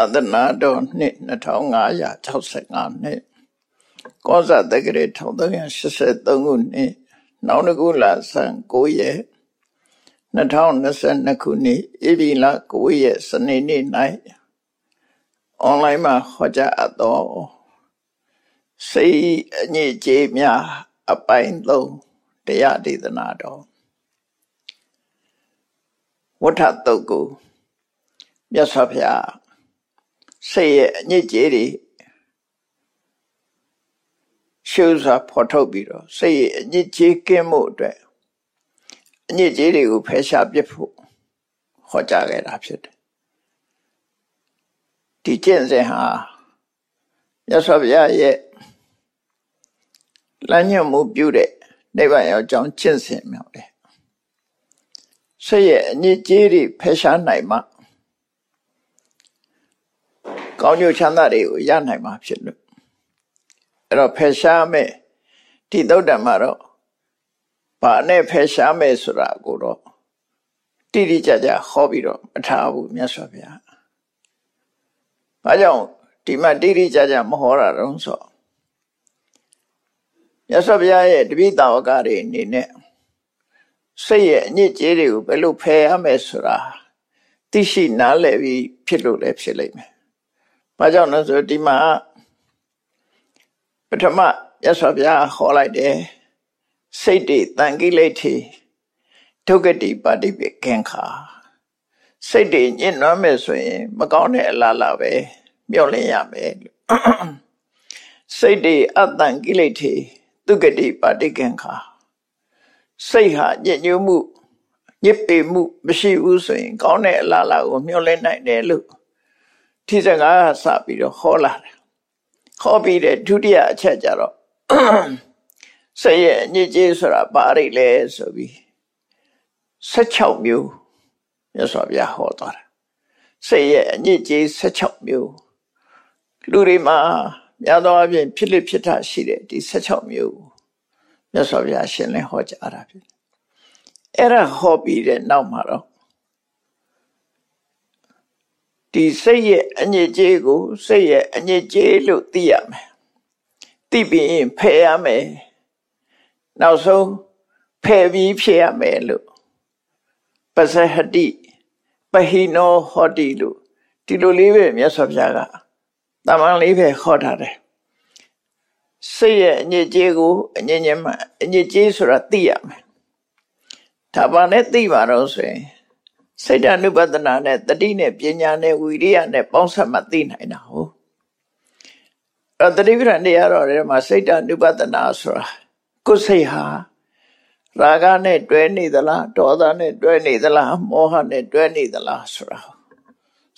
သာသနာတော်နှစ်2565နှစ်ကောဇာတက္ကရာ1383ခုနှစ်နောင်တကူလာဆန်9ရက်2022ခုနှစ်ဧပြီလ9ရက်စနေနေ့၌အွန်လိုင်းမှာဟောကြားအပ်သောစိတ်အညစ်အကြေးများအပိုင်း3တရားဒေသနာတော်ဝဋ္ထတုတ်ကိုမြတ်စွာဘုရား စိတ်ရဲ့အညစ်အကြေးတွေရှုစွာဖော်ထုတ်ပြီးတော့စိတ်ရဲ့အညစ်အကြေးကင်းမှုအတွက်အညစ်အကြေးတွေကိုဖယ်ရှားပစ်ဖို့ဟောကြားခဲ့တာဖြစ်တယ်ဒီကျင့်စဉ်ဟာမြတ်စွာဘုရားရဲ့လမ်းညွှန်မှုပြုတဲ့နိဗ္ဗာန်ရောက်ကြောင်းကျင့်စဉ်မြောက်တယ်စိတ်ရဲ့အညစ်အကြေးတွေဖယ်ရှားနိုင်မှ ကောင်းကျိုးချမ်းသာတွေကိုရနိုင်မှာဖြစ်လို့အဲ့တော့ဖယ်ရှားမယ်ဒီသုတ်တံမှာတော့ဘာနဲ့ဖယ်ရှားမယ်ဆိုတာကိုတော့တိတိကျကျဟောပြီးတော့မထားဘူးမြတ်စွာဘုရား။ဘာကြောင့်ဒီမှာတိတိကျကျမဟောတာတုံးဆိုမြတ်စွာဘုရားရဲ့တပိတာဝကတွေအနေနဲ့စိတ်ရဲ့အညစ်အကြေးတွေကိုဘယ်လိုဖယ်ရမယ်ဆိုတာသိရှိနားလည်ပြီးဖြစ်လို့လည်းဖြစ်လိမ့်မယ် ဘာကြောင့်လဲဆိုဒီမှာပထမရသော်ဗျာဟောလိုက်တယ်စိတ်တွေတန်ကိလေထေဒုက္ကတိပါတိပိခင်ခါစိတ်တွေညှဉ်းနှွမ်းမယ်ဆိုရင် မကောင်းတဲ့အလားလားပဲမျောလင့်ရမယ်စိတ်တွေအတန်ကိလေထေဒုက္ကတိပါတိခင်ခါစိတ်ဟာညစ်ညူးမှုညစ်ပေမှုမရှိဘူးဆိုရင် ကောင်းတဲ့အလားလားကိုမျောလင့်နိုင်တယ်လို့ ထိစကားစပြီးတော့ဟောလာတယ်ဟောပြီးတဲ့ဒုတိယအချက်ကြတော့ဆက်ရဲ့အညစ်အကြေးဆိုတာဘာတွေလဲဆိုပြီး16မျိုးမြတ်စွာဘုရားဟောသွားတာဆက်ရဲ့အညစ်အကြေး16မျိုးလူတွေမှာများသောအားဖြင့်ဖြစ်လိဖြစ်တာရှိတယ်ဒီ16မျိုးမြတ်စွာဘုရားရှင်းလင်းဟောကြားတာဖြစ်အဲ့ဒါဟောပြီးတဲ့နောက်မှာတော့ ဒီစိတ်ရဲ့အညစ်အကြေးကိုစိတ်ရဲ့အညစ်အကြေးလို့သိရမယ်သိပြီးရင်ဖယ်ရမယ်နောက်ဆုံးဖယ်ပြီးဖြစ်ရမယ်လို့ပစဟတိပဟိနောဟောတိလို့ဒီလိုလေးပဲမြတ်စွာဘုရားကတမန်လေးပဲဟောထားတယ်စိတ်ရဲ့အညစ်အကြေးကိုအညစ်ညမ်းမှအညစ်အကြေးဆိုတာသိရမယ်ဒါပါနဲ့သိပါတော့ဆိုရင် စိတ်တ ानु ပဒနာနဲ့တတိနဲ့ပညာနဲ့ဝီရိယနဲ့ပေါင်းစပ်မှသိနိုင်တာဟုတ်အဲ့တတိပဋ္ဌာန်တရားတော်ထဲမှာစိတ်တ ानु ပဒနာဆိုတာကိုယ်စိတ်ဟာရာဂနဲ့တွဲနေသလားဒေါသနဲ့တွဲနေသလားမောဟနဲ့တွဲနေသလားဆိုတာ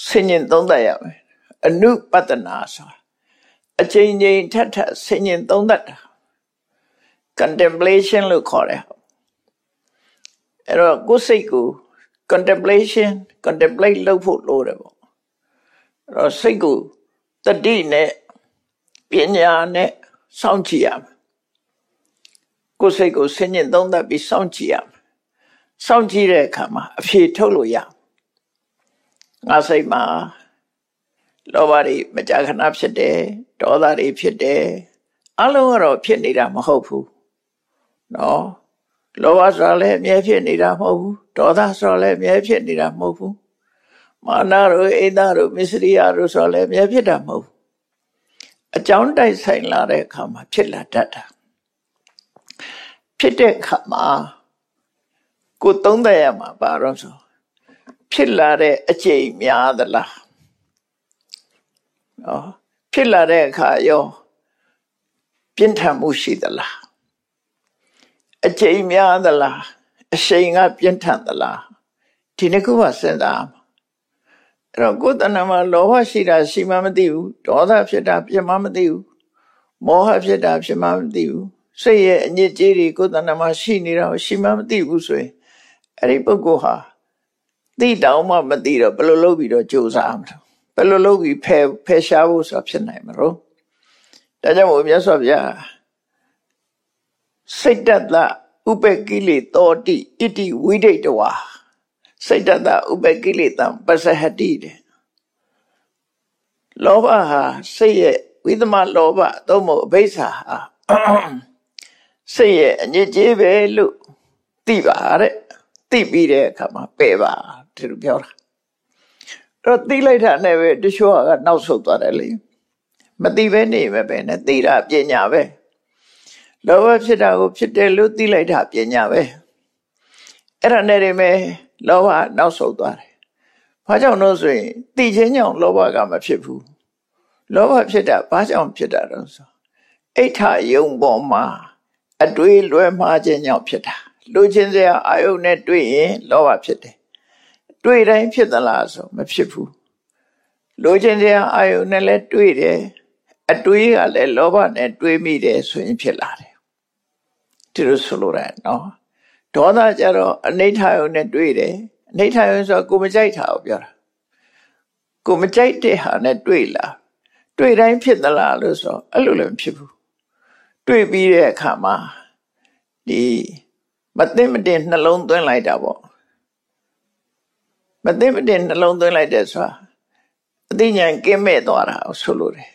ဆင်ញင်သုံးသပ်ရမယ်အနုပဒနာဆိုတာအချိန်ချင်းထက်ထက်ဆင်ញင်သုံးသပ်တာ contemplation လို့ခေါ်တယ်အဲ့တော့ကိုယ်စိတ်ကို contemplation contemplate လုပ်ဖို့လိုတယ်ပေါ့အဲ့တော့စိတ်ကိုတတိနဲ့ပညာနဲ့စောင့်ကြည့်ရမယ်ကိုယ်စိတ်ကိုဆင်ញင်သုံးသပ်ပြီးစောင့်ကြည့်ရမယ်စောင့်ကြည့်တဲ့အခါမှာအဖြေထုတ်လို့ရငါစိတ်မှာလောဘတွေမကြာခဏဖြစ်တယ်ဒေါသတွေဖြစ်တယ်အလုံးကတော့ဖြစ်နေတာမဟုတ်ဘူးနော် လောဘဆိုတာလည်းအမြဲဖြစ်နေတာမဟုတ်ဘူးဒေါသဆိုတာလည်းအမြဲဖြစ်နေတာမဟုတ်ဘူးမာနတို့အိဒါတို့မစ္စရိယတို့ဆိုတာလည်းအမြဲဖြစ်တာမဟုတ်ဘူးအကြောင်းတိုက်ဆိုင်လာတဲ့အခါမှာဖြစ်လာတတ်တာဖြစ်တဲ့အခါမှာကိုသုံးသပ်ရမှာပါတော့ဆိုဖြစ်လာတဲ့အကျိန်များသလားနော်ဖြစ်လာတဲ့အခါရောပြင်းထန်မှုရှိသလား အကျိန်များသလားအရှိန်ကပြင်းထန်သလားဒီနှစ်ခုမှစဉ်းစားအဲ့တော့ကိုယ်တဏ္ဍမှာလောဘရှိတာရှိမှမသိဘူးဒေါသဖြစ်တာဖြစ်မှမသိဘူးမောဟဖြစ်တာဖြစ်မှမသိဘူးစိတ်ရဲ့အညစ်အကြေးတွေကိုယ်တဏ္ဍမှာရှိနေတာရှိမှမသိဘူးဆိုရင်အဲ့ဒီပုဂ္ဂိုလ်ဟာသိတောင်မှမသိတော့ဘယ်လိုလုပ်ပြီးတော့ကြိုးစားမှာဘယ်လိုလုပ်ပြီးဖယ်ဖယ်ရှားဖို့ဆိုတာဖြစ်နိုင်မှာတော့ဒါကြောင့်မို့မြတ်စွာဘုရား စိတ်တတဥပကိလေသောတိဣတိဝိဒိတဝါစိတ်တတဥပကိလေတံပစဟတိတဲ့လောဘဟာစိတ်ရဲ့ဝိသမလောဘသို့မဟုတ်အဘိဓါဟာစိတ်ရဲ့အညစ်အကြေးပဲလို့သိပါတဲ့သိပြီးတဲ့အခါမှာပယ်ပါဒီလိုပြောတာတော့သိလိုက်တာနဲ့ပဲတချို့ကနောက်ဆုတ်သွားတယ်လေမသိပဲနေပဲပဲနဲ့သိတာပညာပဲ လောဘဖြစ်တာကိုဖြစ်တယ်လို့သိလိုက်တာပညာပဲအဲ့ဒါနဲ့တည်းမဲ့လောဘနောက်ဆုတ်သွားတယ်ဘာကြောင့်လို့ဆိုရင်သိချင်းကြောင့်လောဘကမဖြစ်ဘူးလောဘဖြစ်တာဘာကြောင့်ဖြစ်တာတော့ဆိုအိဋ္ဌယုံပေါ်မှာအတွေးလွဲမှားခြင်းကြောင့်ဖြစ်တာလူချင်းစရာအာယုန်နဲ့တွေ့ရင်လောဘဖြစ်တယ်တွေ့တိုင်းဖြစ်သလားဆိုမဖြစ်ဘူးလူချင်းစရာအာယုန်နဲ့လည်းတွေ့တယ်အတွေးကလည်းလောဘနဲ့တွေးမိတယ်ဆိုရင်ဖြစ်လာတယ် ဒီလိုဆိုလိုတယ်နော်ဒေါသကြတော့အနိဋ္ဌယုန်နဲ့တွေ့တယ်အနိဋ္ဌယုန်ဆိုကိုမကြိုက်တာကိုပြောတာကိုမကြိုက်တဲ့ဟာနဲ့တွေ့လာတွေ့တိုင်းဖြစ်သလားလို့ဆိုအဲ့လိုလည်းမဖြစ်ဘူးတွေ့ပြီးတဲ့အခါမှာဒီမသိမတင်နှလုံးသွင်းလိုက်တာပေါ့မသိမတင်နှလုံးသွင်းလိုက်တဲ့ဆိုတာအသိဉာဏ်ကင်းမဲ့သွားတာဆိုလို့တယ်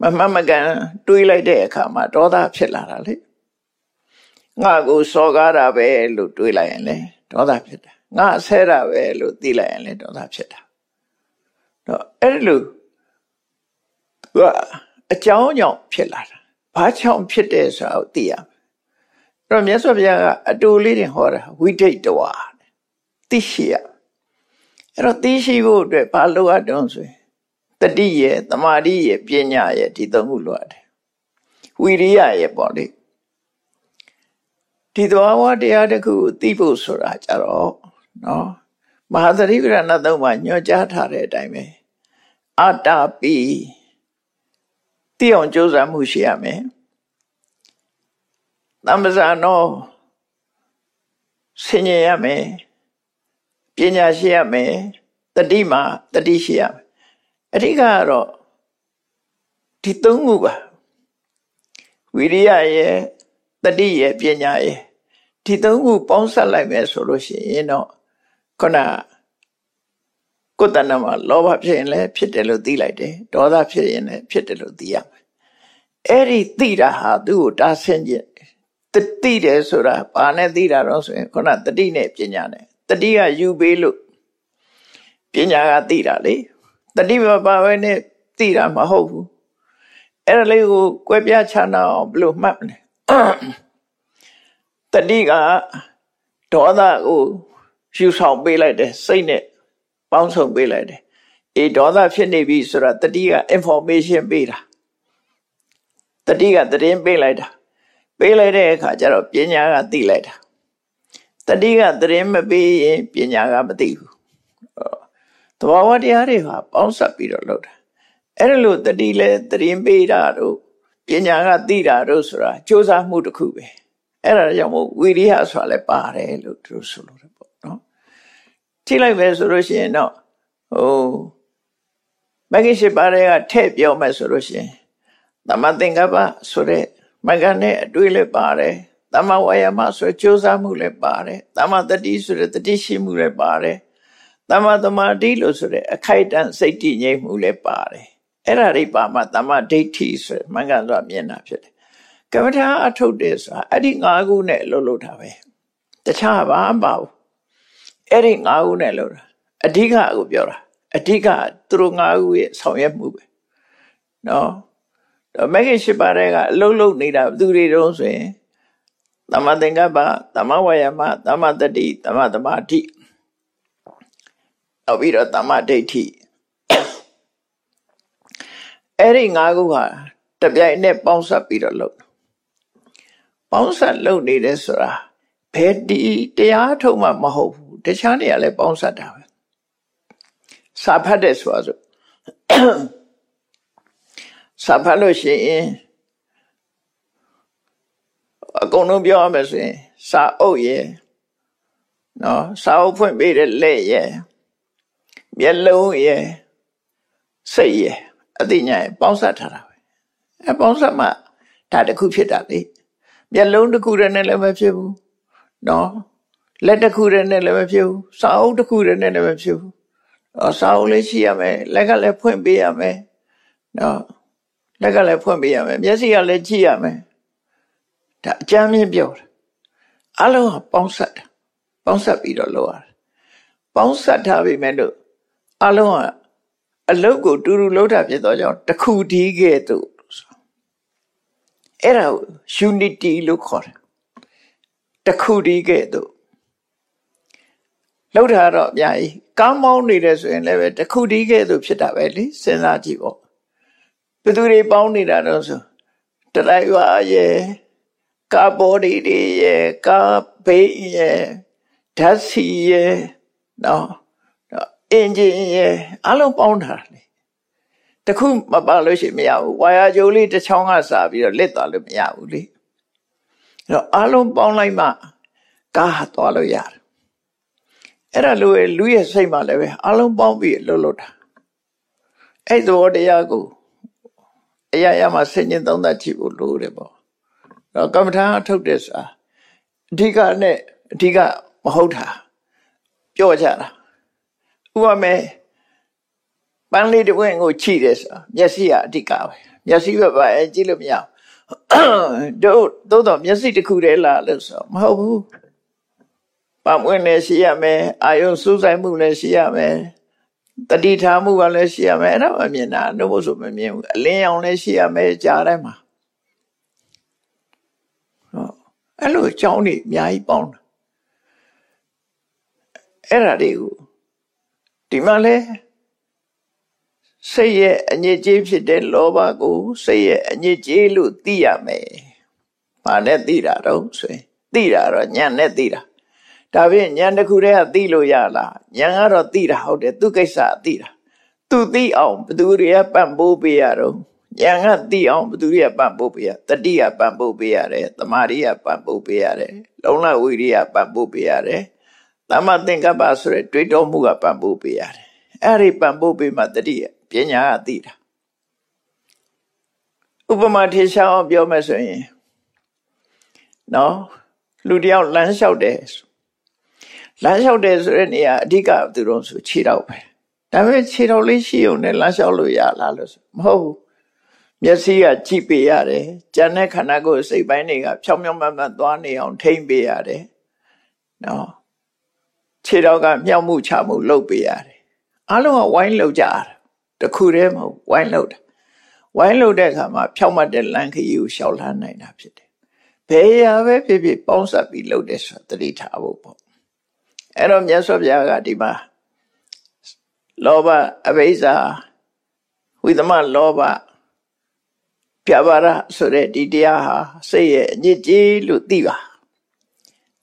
မမမကန်တွေးလိုက်တဲ့အခါမှာဒေါသဖြစ်လာတာလေ ငါကိုစော်ကားတာပဲလို့တွေးလိုက်ရင်လေဒေါသဖြစ်တာငါဆဲတာပဲလို့သိလိုက်ရင်လေဒေါသဖြစ်တာတော့အဲ့လိုသူကအကြောင်းကြောင့်ဖြစ်လာတာဘာကြောင့်ဖြစ်တယ်ဆိုတာကိုသိရမယ်အဲ့တော့မြတ်စွာဘုရားကအတူလေးတွေဟောတာဝိဒိတ်တဝါသိရှိရအဲ့တော့သိရှိဖို့အတွက်ဘာလိုအပ်တုံးဆိုရင်တတိရဲ့တမာတိရဲ့ပညာရဲ့ဒီသုံးခုလိုအပ်တယ်ဝိရိယရဲ့ပေါ့လေ ဒီသဘာဝတရားတစ်ခုကိုသိဖို့ဆိုတာကြတော့နော်မဟာသတိပ္ပဏသုံးမှာညွှန်ကြားထားတဲ့အတိုင်းပဲအတ္တပိသိအောင်ကြိုးစားမှုရှိရမယ်သမ္ပဇာနောဆင်ញင်ရမယ်ပညာရှိရမယ်တတိမာတတိရှိရမယ်အဓိကကတော့ဒီသုံးခုပါဝိရိယရဲ့တတိရဲ့ပညာရဲ့ ဒီသုံးခုပေါင်းစပ်လိုက်မယ်ဆိုလို့ရှိရင်တော့ခုနကိုယ်တဏ္ဍမှာလောဘဖြစ်ရင်လည်းဖြစ်တယ်လို့သိလိုက်တယ်ဒေါသဖြစ်ရင်လည်းဖြစ်တယ်လို့သိရမယ်အဲ့ဒီသိတာဟာသူ့ကိုတားဆင်းခြင်းတတိတယ်ဆိုတာဘာနဲ့သိတာတော့ဆိုရင်ခုနတတိနဲ့ပညာနဲ့တတိကယူပေးလို့ပညာကသိတာလေတတိမပါဘဲနဲ့သိတာမဟုတ်ဘူးအဲ့ဒါလေးကိုကွဲပြားခြားနာအောင်ဘယ်လိုမှတ်မလဲ တတိကဒေါသကိုယူဆောင်ပေးလိုက်တယ်စိတ်နဲ့ပေါင်းစုံပေးလိုက်တယ်အေးဒေါသဖြစ်နေပြီဆိုတာတတိက information ပေးတာတတိကသတင်းပေးလိုက်တာပေးလိုက်တဲ့အခါကျတော့ပညာကသိလိုက်တာတတိကသတင်းမပေးရင်ပညာကမသိဘူးသဘာဝတရားတွေဟာပေါင်းစပ်ပြီးတော့လုပ်တာအဲ့ဒါလို့တတိလဲသတင်းပေးတာတို့ပညာကသိတာတို့ဆိုတာစ조사မှုတစ်ခုပဲ အဲ့ဒါကြောင့်မို့ဝိရိယဆိုတာလဲပါတယ်လို့သူတို့ဆိုလို့တယ်ပေါ့နော်ထိလိုက်ပဲဆိုလို့ရှိရင်တော့ဟိုမဂ္ဂင်ရှိပါတဲ့ကထဲ့ပြောမယ်ဆိုလို့ရှိရင်သမသင်္ကပ္ပဆိုတဲ့မဂ္ဂနဲ့အတွေ့လည်းပါတယ်သမဝါယမဆိုကြိုးစားမှုလည်းပါတယ်သမတတိဆိုတဲ့တတိရှိမှုလည်းပါတယ်သမသမာဓိလို့ဆိုတဲ့အခိုက်အတန့်စိတ်တည်ငြိမ်မှုလည်းပါတယ်အဲ့ဒါတွေပါမှသမဒိဋ္ဌိဆိုမင်္ဂလာမြင်တာဖြစ်တယ် ကမ္မထာအထုတ်တယ်ဆိုတာအဲ့ဒီ၅ခုနဲ့လှုပ်လှုပ်တာပဲတခြားဘာမှမပါဘူးအဲ့ဒီ၅ခုနဲ့လှုပ်တာအဓိကကိုပြောတာအဓိကသူတို့၅ခုရဲ့ဆောင်ရွက်မှုပဲနော်မဂ္ဂင်၈ပါးတွေကအလုံးလုံးနေတာဘသူတွေတုံးဆိုရင်သမသင်္ကပ္ပသမဝါယမသမတတိသမသမာဓိနောက်ပြီးတော့သမဒိဋ္ဌိအဲ့ဒီ၅ခုဟာတပြိုင်နက်ပေါင်းစပ်ပြီးတော့လုပ် ပေါင်းစပ်လုပ်နေတယ်ဆိုတာဘယ်ဒီတရားထုတ်မှမဟုတ်ဘူးတခြားနေရာလဲပေါင်းစပ်တာပဲစာဖတ်တဲ့ဆိုတာဆိုစာဖတ်လို့ရှိရင်အကုန်လုံးပြောရမယ်ဆိုရင် စာအုပ်ရယ်နော်စာအုပ်ဖွင့်ပေးတဲ့လက်ရယ်မျက်လုံးရယ်စိတ်ရယ်အသိဉာဏ်ရယ်ပေါင်းစပ်ထားတာပဲအဲပေါင်းစပ်မှဒါတစ်ခုဖြစ်တာလေ မျက်လုံးတစ်ခုတည်းနဲ့လည်းမဖြစ်ဘူးနော်လက်တစ်ခုတည်းနဲ့လည်းမဖြစ်ဘူးစာအုပ်တစ်ခုတည်းနဲ့လည်းမဖြစ်ဘူးစာအုပ်လေးရှိရမယ်လက်ကလည်းဖွင့်ပေးရမယ်နော်လက်ကလည်းဖွင့်ပေးရမယ်မျက်စိကလည်းကြည့်ရမယ်ဒါအကြမ်းမြင့်ပြောတာအလုံးကပေါင်းဆက်တာပေါင်းဆက်ပြီးတော့လုပ်ရတယ်ပေါင်းဆက်ထားပြီမဲ့လို့အလုံးကအလုတ်ကိုတူတူလှုပ်တာဖြစ်တော့ကြောင့်တခုဒီကဲ့သို့ အဲ့ဒါ unity လို့ခေါ်တယ်တခုဒီကဲ့သို့လှုပ်တာတော့အများကြီးကောင်းမောင်းနေတယ်ဆိုရင်လည်းပဲတခုဒီကဲ့သို့ဖြစ်တာပဲလေစဉ်းစားကြည့်ပေါ့ဘယ်သူတွေပေါင်းနေတာတော့ဆိုတလိုက်ပါရဲ့ကာဘော်ဒီတွေရဲ့ကာဘေးရဲ့ဓာတ်စီရဲ့နော်အင်ဂျင်ရဲ့အလုံးပေါင်းတာလေ တခုမပါလို့ရှိရင်မရဘူးဝါယာကြိုးလေးတစ်ချောင်းကစားပြီးတော့လက်သွားလို့မရဘူးလေအဲ့တော့အလုံးပေါင်းလိုက်မှကားဟာသွားလို့ရတယ်အဲ့ဒါလိုလူရဲ့စိတ်မှလည်းပဲအလုံးပေါင်းပြီးလှုပ်လှုပ်တာအဲ့သဘောတရားကိုအရာရာမှာဆင်ញင်သုံးသပ်ကြည့်ဖို့လိုတယ်ပေါ့တော့ကမ္မထာအထုတ်တဲ့စာအဓိကနဲ့အဓိကမဟုတ်တာပြောကြတာဥပမာ ပန်းလေးတစ်ဝင်းကိုချိတယ်ဆိုမျက်စိကအဓိကပဲမျက်စိပဲပါအဲကြည့်လို့မရတို့သို့တော့မျက်စိတစ်ခုတည်းလားလို့ဆိုမဟုတ်ဘူးပမွင်းလည်းရှိရမယ်အာယုစူးစိုက်မှုလည်းရှိရမယ်တတိထားမှုကလည်းရှိရမယ်အဲ့ဒါမမြင်တာနှုတ်ဆိုမမြင်ဘူးအလင်းရောင်လည်းရှိရမယ်ကြားထဲမှာဟောအဲ့လိုအကြောင်းတွေအများကြီးပေါင်းတာအဲ့ဒါတွေကိုဒီမှာလဲ စိတ်ရဲ့အညစ်အကြေးဖြစ်တဲ့လောဘကိုစိတ်ရဲ့အညစ်အကြေးလို့သိရမယ်။ဘာနဲ့သိတာတော့ဆိုရင်သိတာတော့ညံနဲ့သိတာ။ဒါဖြင့်ညံတစ်ခုတည်းကသိလို့ရလား။ညံကတော့သိတာဟုတ်တယ်သူကိစ္စသိတာ။ तू သိအောင်ဘသူတွေကပံ့ပိုးပေးရတော့ညံကသိအောင်ဘသူတွေကပံ့ပိုးပေးရတတိကပံ့ပိုးပေးရတယ်တမာရိယပံ့ပိုးပေးရတယ်လုံလဝိရိယပံ့ပိုးပေးရတယ်သမ္မာသင်္ကပ္ပဆိုတဲ့တွေးတောမှုကပံ့ပိုးပေးရတယ်အဲ့ဒီပံ့ပိုးပေးမှတတိ ပညာကသိတာဥပမာထေရှားအောင်ပြောမယ်ဆိုရင်နော်လူတယောက်လမ်းလျှောက်တယ်လမ်းလျှောက်တယ်ဆိုတဲ့နေရာအဓိကသူတို့ဆိုခြေတော့ပဲဒါပေမဲ့ခြေတော်လေးရှိုံနဲ့လမ်းလျှောက်လို့ရလားလို့ဆိုမဟုတ်ဘူးမျက်စိကကြည့်ပေးရတယ်ကြံတဲ့ခန္ဓာကိုယ်စိတ်ပိုင်းတွေကဖြောင်းဖြောင်းမတ်မတ်သွားနေအောင်ထိမ့်ပေးရတယ်နော်ခြေတော်ကမြောက်မှုချမှုလုပ်ပေးရတယ်အားလုံးကဝိုင်းလုပ်ကြရတယ် တခုတည်းမဟုတ်ဝိုင်းလို့တာဝိုင်းလို့တဲ့အခါမှာဖြောက်မှတ်တဲ့လမ်းခရီးကိုရှောက်လှမ်းနိုင်တာဖြစ်တယ်ဘယ်ရာပဲဖြစ်ဖြစ်ပေါင်းစပ်ပြီးလုပ်တယ်ဆိုသတိထားဖို့ပေါ့အဲ့တော့မြတ်စွာဘုရားကဒီမှာလောဘအဘိဇာဝိသမလောဘပြပါရဆိုတဲ့ဒီတရားဟာစိတ်ရဲ့အညစ်အကြေးလို့သိပါ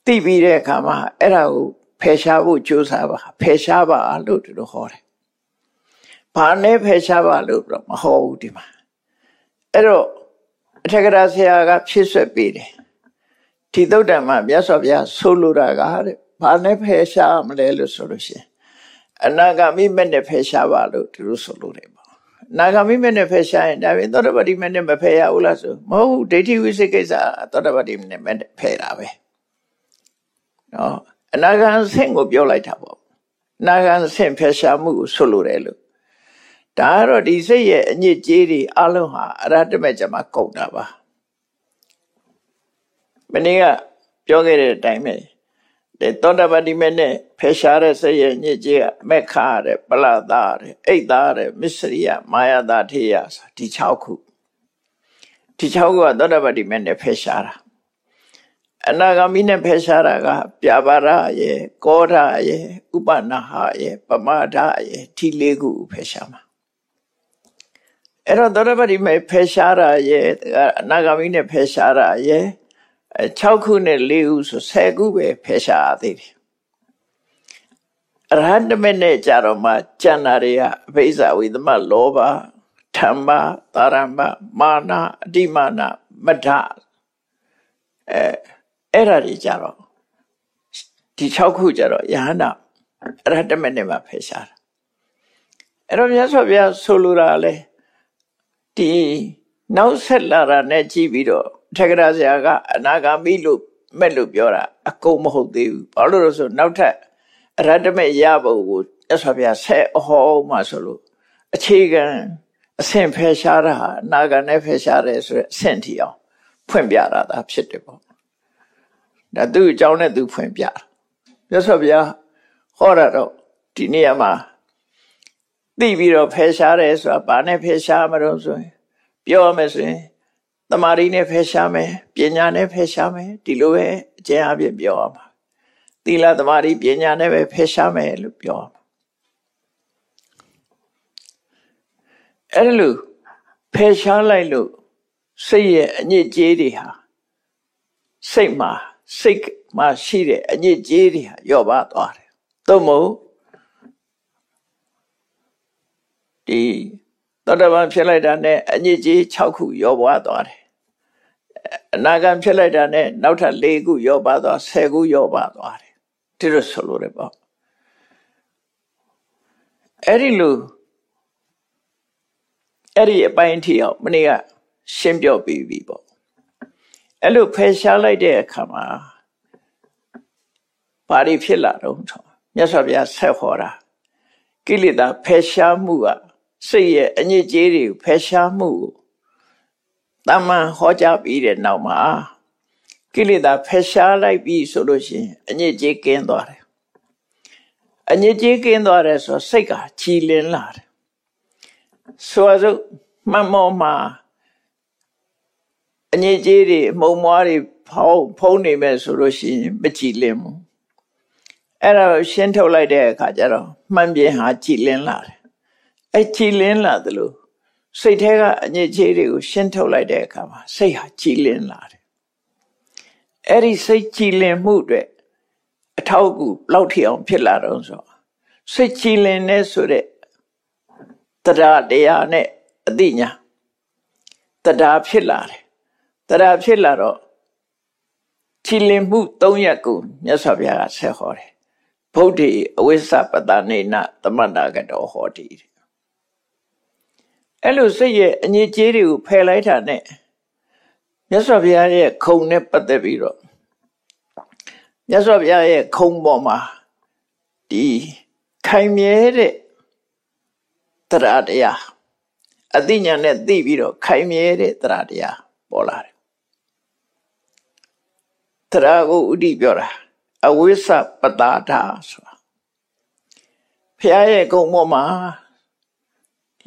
သိပြီးတဲ့အခါမှာအဲ့ဒါကိုဖယ်ရှားဖို့ကြိုးစားပါဖယ်ရှားပါလို့သူတို့ဟောတယ် ဘာနဲ့ဖယ်ရှားပါလို့တော့မဟုတ်ဘူးဒီမှာအဲ့တော့အထက်ကရာဆရာကဖြစ်ဆွက်ပေးတယ်ဒီသုတ်တံမှာမြတ်စွာဘုရားဆိုလိုတာကတဲ့ဘာနဲ့ဖယ်ရှားမလဲလို့ဆိုလို့ရှိရင်အနာဂမိမဲ့နဲ့ဖယ်ရှားပါလို့သူတို့ဆိုလို့တယ်ပေါ့အနာဂမိမဲ့နဲ့ဖယ်ရှားရင်ဒါပြင်သောတပတိမဲ့နဲ့မဖယ်ရဘူးလားဆိုမဟုတ်ဘူးဒိဋ္ဌိဝိသိကိစ္စသောတပတိမဲ့နဲ့ဖယ်တာပဲနော်အနာဂံဆင့်ကိုပြောလိုက်တာပေါ့အနာဂံဆင့်ဖယ်ရှားမှုကိုဆိုလိုတယ်လို့ ဒါကတော့ဒီစိတ်ရဲ့အညစ်အကြေးတွေအလုံးဟာအရဟတမေကျမှာကုန်တာပါမနေ့ကပြောခဲ့တဲ့အတိုင်းပဲဒီသောတာပတိမေနဲ့ဖယ်ရှားတဲ့စိတ်ရဲ့ညစ်ကြေးကမက်ခါတဲ့ပလသာတဲ့အိတ်သားတဲ့မစ္စရိယမာယတာထေယဒီ6ခုဒီ6ခုကသောတာပတိမေနဲ့ဖယ်ရှားတာအနာဂါမိနဲ့ဖယ်ရှားတာက ပြပါရရဲ့ကောဓာရဲ့ဥပနာဟရဲ့ပမာဒရဲ့ဒီလေးခုဖယ်ရှားမှာ အဲ့တော့သောတပတိမေဖယ်ရှားတာရဲ့အနာဂါမိနဲ့ဖယ်ရှားတာရဲ့6ခုနဲ့4ခုဆို10ခုပဲဖယ်ရှားသေးတယ်အရဟတမေနဲ့ကြတော့မှကျန်တာတွေကအဘိဇဝိသမလောဘဓမ္မတာရမမာနအတိမာနမဒအဲအဲ့ဒါတွေကြတော့ဒီ6ခုကြတော့ယဟန္တာအရဟတမေနဲ့မှဖယ်ရှားတာအဲ့တော့မြတ်စွာဘုရားဆိုလိုတာလဲ ဒီနောက်ဆက်လာတာနဲ့ကြည့်ပြီးတော့ထက်ကရာဆရာကအနာဂါမိလို့မဲ့လို့ပြောတာအကုန်မဟုတ်သေးဘူးဘာလို့လဲဆိုနောက်ထပ်အရတ္တမေရဖို့ကိုရသော်ဗျာဆက်အဟောမှဆိုလို့အခြေခံအဆင့်ဖယ်ရှားတာနာဂန်နဲ့ဖယ်ရှားတယ်ဆိုရအဆင့်ထီအောင်ဖွင့်ပြတာဒါဖြစ်တယ်ပေါ့ဒါသူ့အကြောင်းနဲ့သူဖွင့်ပြရသော်ဗျာဟောတာတော့ဒီနေရာမှာ သိပြီးတော့ဖယ်ရှားတယ်ဆိုတာဘာနဲ့ဖယ်ရှားမလို့ဆိုရင် ပြောရမယ်ဆိုရင်တမာရီနဲ့ဖယ်ရှားမယ်ပညာနဲ့ဖယ်ရှားမယ်ဒီလိုပဲအကျဉ်းအပြည့်ပြောရမှာသီလတမာရီပညာနဲ့ပဲဖယ်ရှားမယ်လို့ပြောရမှာအဲ့လိုဖယ်ရှားလိုက်လို့စိတ်ရဲ့အညစ်အကြေးတွေဟာစိတ်မှာစိတ်မှာရှိတဲ့အညစ်အကြေးတွေဟာလျော့ပါသွားတယ်သို့မဟုတ် ဒီသောတပန်ဖြစ်လိုက်တာနဲ့အညစ်အကြေး6ခုရောပွားသွားတယ်အနာဂံဖြစ်လိုက်တာနဲ့နောက်ထပ်၄ခုရောပါသွား10ခုရောပါသွားတယ်ဒီလိုဆိုလို့ရပေါ့အဲ့ဒီလိုအဲ့ဒီအပိုင်းထိအောင်မနေ့ကရှင်းပြပြီးပြီပေါ့အဲ့လိုဖယ်ရှားလိုက်တဲ့အခါမှာဘာတွေဖြစ်လာတော့မြတ်စွာဘုရားဆက်ဟောတာကိလေသာဖယ်ရှားမှုက စိတ်ရဲ့အညစ်အကြေးတွေကိုဖယ်ရှားမှုကိုတမန်ဟောကြားပြီးတဲ့နောက်မှာကိလေသာဖယ်ရှားလိုက်ပြီဆိုလို့ရှိရင်အညစ်အကြေးကင်းသွားတယ်အညစ်အကြေးကင်းသွားတယ်ဆိုစိတ်ကကြည်လင်လာတယ်ဆိုတော့မှတ်မောမှာအညစ်အကြေးတွေမှုံမွားတွေဖောင်းဖုံးနေမဲ့ဆိုလို့ရှိရင်မကြည်လင်ဘူးအဲ့ဒါရှင်းထုတ်လိုက်တဲ့အခါကျတော့မှန်ပြင်ဟာကြည်လင်လာတယ် အဲ့ကြည်လင်းလာသလိုစိတ်ထဲကအညစ်အကြေးတွေကိုရှင်းထုတ်လိုက်တဲ့အခါမှာစိတ်ဟာကြည်လင်းလာတယ်အဲ့ဒီစိတ်ကြည်လင်မှုအတွက်အထောက်အကူလောက်ထီအောင်ဖြစ်လာတော့ဆိုစိတ်ကြည်လင်နေဆိုတဲ့တရားတရားနဲ့အသိညာတရားဖြစ်လာတယ်တရားဖြစ်လာတော့ကြည်လင်မှု၃ရက်ကိုမြတ်စွာဘုရားကဆက်ဟောတယ်ဗုဒ္ဓေအဝိစ္စပတနေနသမန္တာကတော်ဟောတိ အဲ့လိုစိတ်ရဲ့အငြိကျေးတွေကိုဖယ်လိုက်တာနဲ့မြတ်စွာဘုရားရဲ့ခုံနဲ့ပတ်သက်ပြီးတော့မြတ်စွာဘုရားရဲ့ခုံပေါ်မှာဒီခိုင်မြဲတဲ့တရားတရားအသိဉာဏ်နဲ့သိပြီးတော့ခိုင်မြဲတဲ့တရားတရားပေါ်လာတယ်တရားကိုဥဒိပြောတာအဝိစ္စပတာတာဆိုတာဘုရားရဲ့ကုံပေါ်မှာ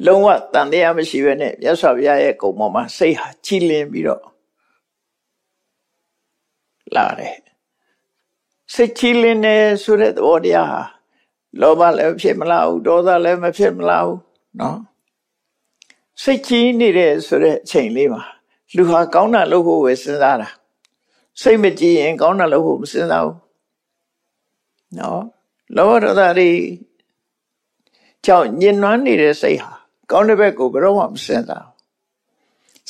လုံးဝတန်တရားမရှိဘဲနဲ့မြတ်စွာဘုရားရဲ့ကုံပေါ်မှာစိတ်ဟာကြည်လင်ပြီးတော့လာတယ်စိတ်ကြည်လင်နေဆိုတဲ့သဘောတရားဟာလောဘလည်းဖြစ်မလာဘူးဒေါသလည်းမဖြစ်မလာဘူးเนาะစိတ်ကြီးနေတဲ့ဆိုတဲ့အချိန်လေးမှာလူဟာကောင်းတာလုပ်ဖို့ပဲစဉ်းစားတာစိတ်မကြည်ရင်ကောင်းတာလုပ်ဖို့မစဉ်းစားဘူးเนาะလောဘဒေါသတွေကြောင့်ညင်နွမ်းနေတဲ့စိတ်ဟာ ကောင်းတဲ့ဘက်ကိုဘယ်တော့မှမစင်တာ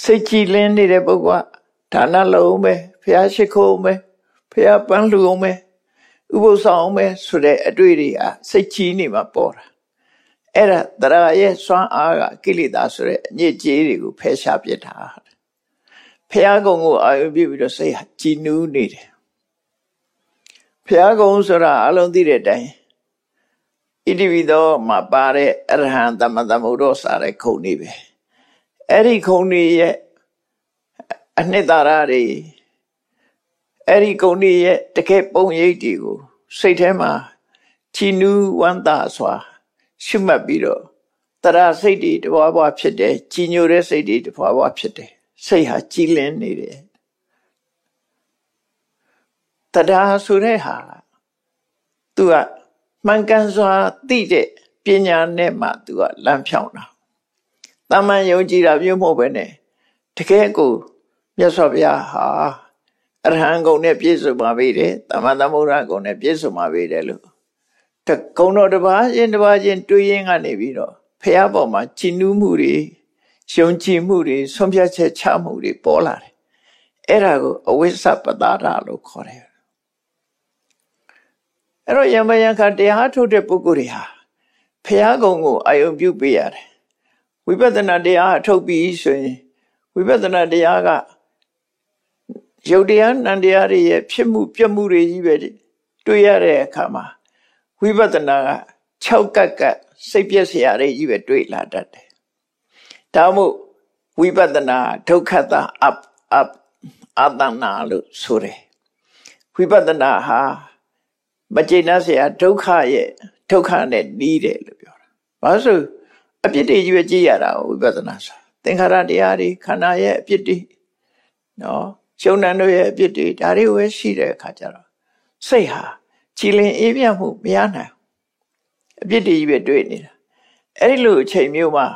စိတ်ကြည်လင်းနေတဲ့ပုဂ္ဂိုလ်ကဒါနလုံးပဲဖះရှိခိုးမယ်ဖះပန်းလူအောင်မယ်ဥပုသ်ဆောင်မယ်ဆိုတဲ့အတွေ့တွေဟာစိတ်ကြီးနေမှာပေါ်တာအဲ့ဒါတရားရဲ့စွမ်းအားကကိလေသာဆိုတဲ့အညစ်အကြေးတွေကိုဖယ်ရှားပြစ်တာဖះကုံကိုအာရုံပြုပြီးတော့စိတ်ဟာကြည်နူးနေတယ်ဖះကုံဆိုတာအလုံးသိတဲ့အတိုင်း ဣတိပိသောမှာပါတဲ့အရဟံသမ္မသမုဒ္ဒောစာတဲ့ခုံနေပဲအဲ့ဒီခုံနေရဲ့အနှစ်သာရတွေအဲ့ဒီခုံနေရဲ့တကယ်ပုံရိပ်တွေကိုစိတ်ထဲမှာချီနူးဝမ်းသာစွာရှုမှတ်ပြီးတော့တရာစိတ်တွေတဘွားဘွားဖြစ်တယ်ကြည်ညိုတဲ့စိတ်တွေတဘွားဘွားဖြစ်တယ်စိတ်ဟာကြည်လင်းနေတယ်တရားဆိုတဲ့ဟာသူက မှန်ကန်စွာသိတဲ့ပညာနဲ့မှသူကလမ်းဖြောင်းတာတမန်ယုံကြည်တာမျိုးမဟုတ်ပဲနဲ့တကယ်ကိုမြတ်စွာဘုရားဟာအရဟံဂုံနဲ့ပြည့်စုံပါပြီတဲ့တမန်သမုဒ္ဒရာဂုံနဲ့ပြည့်စုံပါပြီတဲ့လို့တကုံတော်တစ်ပါးချင်းတစ်ပါးချင်းတွေးရင်းကနေပြီးတော့ဖះပေါ်မှာကြည်နူးမှုတွေယုံကြည်မှုတွေဆုံးဖြတ်ချက်ချမှုတွေပေါ်လာတယ်အဲ့ဒါကိုအဝိစ္စပတာရလို့ခေါ်တယ် အဲ့တော့ယမယံခတရားထုတ်တဲ့ပုဂ္ဂိုလ်တွေဟာဖះကုံကိုအာယုံပြုပေးရတယ်ဝိပဿနာတရားထုတ်ပြီးဆိုရင်ဝိပဿနာတရားကယုတ်တရားနံတရားတွေရဲ့ဖြစ်မှုပြက်မှုတွေကြီးပဲတွေ့ရတဲ့အခါမှာဝိပဿနာက6ကက်ကက်စိတ်ပြည့်စရာတွေကြီးပဲတွေ့လာတတ်တယ်ဒါမို့ဝိပဿနာဒုက္ခတာအပ်အပ်အတနာလို့ဆိုတယ်ဝိပဿနာဟာ မကျေနပ်စရာဒုက္ခရဲ့ဒုက္ခနဲ့နီးတယ်လို့ပြောတာဘာလို့အပြစ်တွေကြီးပဲကြည့်ရတာဝိပဿနာဆိုသင်္ခါရတရားတွေခန္ဓာရဲ့အပြစ်တွေနော်ရှုံဏတို့ရဲ့အပြစ်တွေဒါတွေပဲရှိတဲ့အခါကျတော့စိတ်ဟာကြည်လင်အေးမြတ်မှုမရနိုင်အပြစ်တွေကြီးပဲတွေ့နေတာအဲ့ဒီလိုအချိန်မျိုးမှာ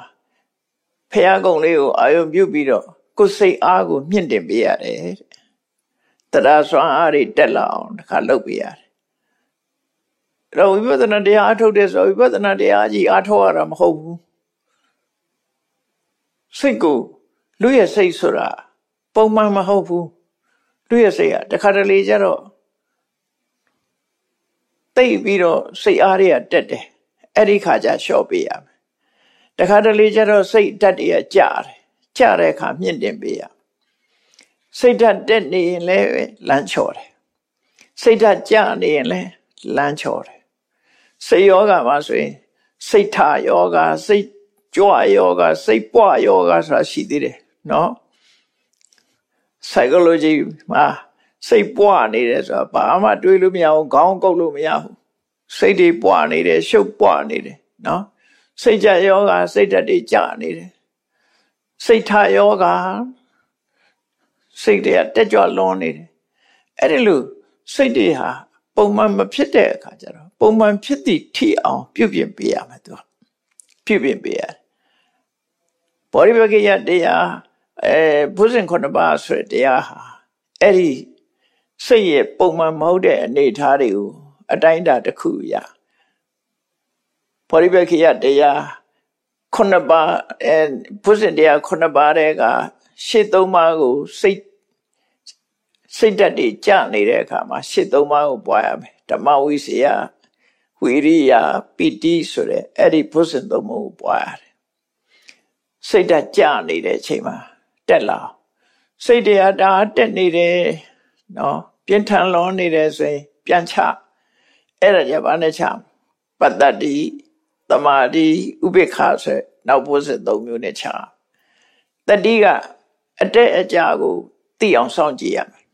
ဖះကုံလေးကိုအာယုံပြုတ်ပြီးတော့ကိုယ်စိတ်အားကိုမြင့်တင်ပေးရတယ်တရားစွမ်းအားတွေတက်လာအောင်တစ်ခါလုပ်ပေးရတယ် အဲ့တော့ဝိပဿနာတရားအထုတ်တဲ့ဆိုဝိပဿနာတရားကြီးအထုတ်ရတာမဟုတ်ဘူးစိတ်ကိုလူရဲ့စိတ်ဆိုတာပုံမှန်မဟုတ်ဘူးလူရဲ့စိတ်ကတခါတလေကျတော့တိတ်ပြီးတော့စိတ်အားတွေကတက်တယ်အဲ့ဒီခါကျလျှော့ပေးရမယ်တခါတလေကျတော့စိတ်တက်တွေကကြတယ်ကြတဲ့အခါမြင့်တင်ပေးရစိတ်ဓာတ်တက်နေရင်လည်းလမ်းချော်တယ်စိတ်ဓာတ်ကြနေရင်လည်းလမ်းချော်တယ် စိတ်ယောဂမှာဆိုရင်စိတ်ထယောဂစိတ်ကြွယောဂစိတ်ပွားယောဂဆိုတာရှိသေးတယ်နော် psychology မှာစိတ်ပွားနေတယ်ဆိုတာဘာမှတွေးလို့မရဘူးခေါင်းကုတ်လို့မရဘူးစိတ်တွေပွားနေတယ်ရှုပ်ပွားနေတယ်နော်စိတ်ကြယောဂစိတ်ဓာတ်တွေကြနေတယ်စိတ်ထယောဂစိတ်တွေကတက်ကြွလွန်နေတယ်အဲ့ဒီလိုစိတ်တွေဟာပုံမှန်မဖြစ်တဲ့အခါကျတော့ ပုံမှန်ဖြစ်သည့်ထိအောင်ပြုပြင်ပေးရမယ်သူကပြုပြင်ပေးရတယ်ဘောရိပကိယတရားအဲဘုဇင်ခုနှစ်ပါးဆိုတဲ့တရားဟာအဲ့ဒီစိတ်ရဲ့ပုံမှန်မဟုတ်တဲ့အနေအထားတွေကိုအတိုင်းအတာတစ်ခုရဘောရိပကိယတရားခုနှစ်ပါးအဲဘုဇင်တရားခုနှစ်ပါးတဲ့ကရှစ်သုံးပါးကိုစိတ်စိတ်ဓာတ်တွေကြနေတဲ့အခါမှာရှစ်သုံးပါးကိုပွားရမယ်ဓမ္မဝိစီယ ဝိရိယပီတိဆိုတဲ့အဲ့ဒီဘုဇင်သုံးပါးကိုပွားရတယ်စိတ်ဓာတ်ကြနေတဲ့အချိန်မှာတက်လာစိတ်တရားဒါတက်နေတယ်နော်ပြင်းထန်လွန်နေတယ်ဆိုရင်ပြန်ချအဲ့ဒါကြဘာနဲ့ချပတ္တတိတမာတိဥပိ္ပခဆိုနောက်ဘုဇင်သုံးမျိုးနဲ့ချတတိကအတက်အကြကိုသိအောင်စောင့်ကြည့်ရမယ်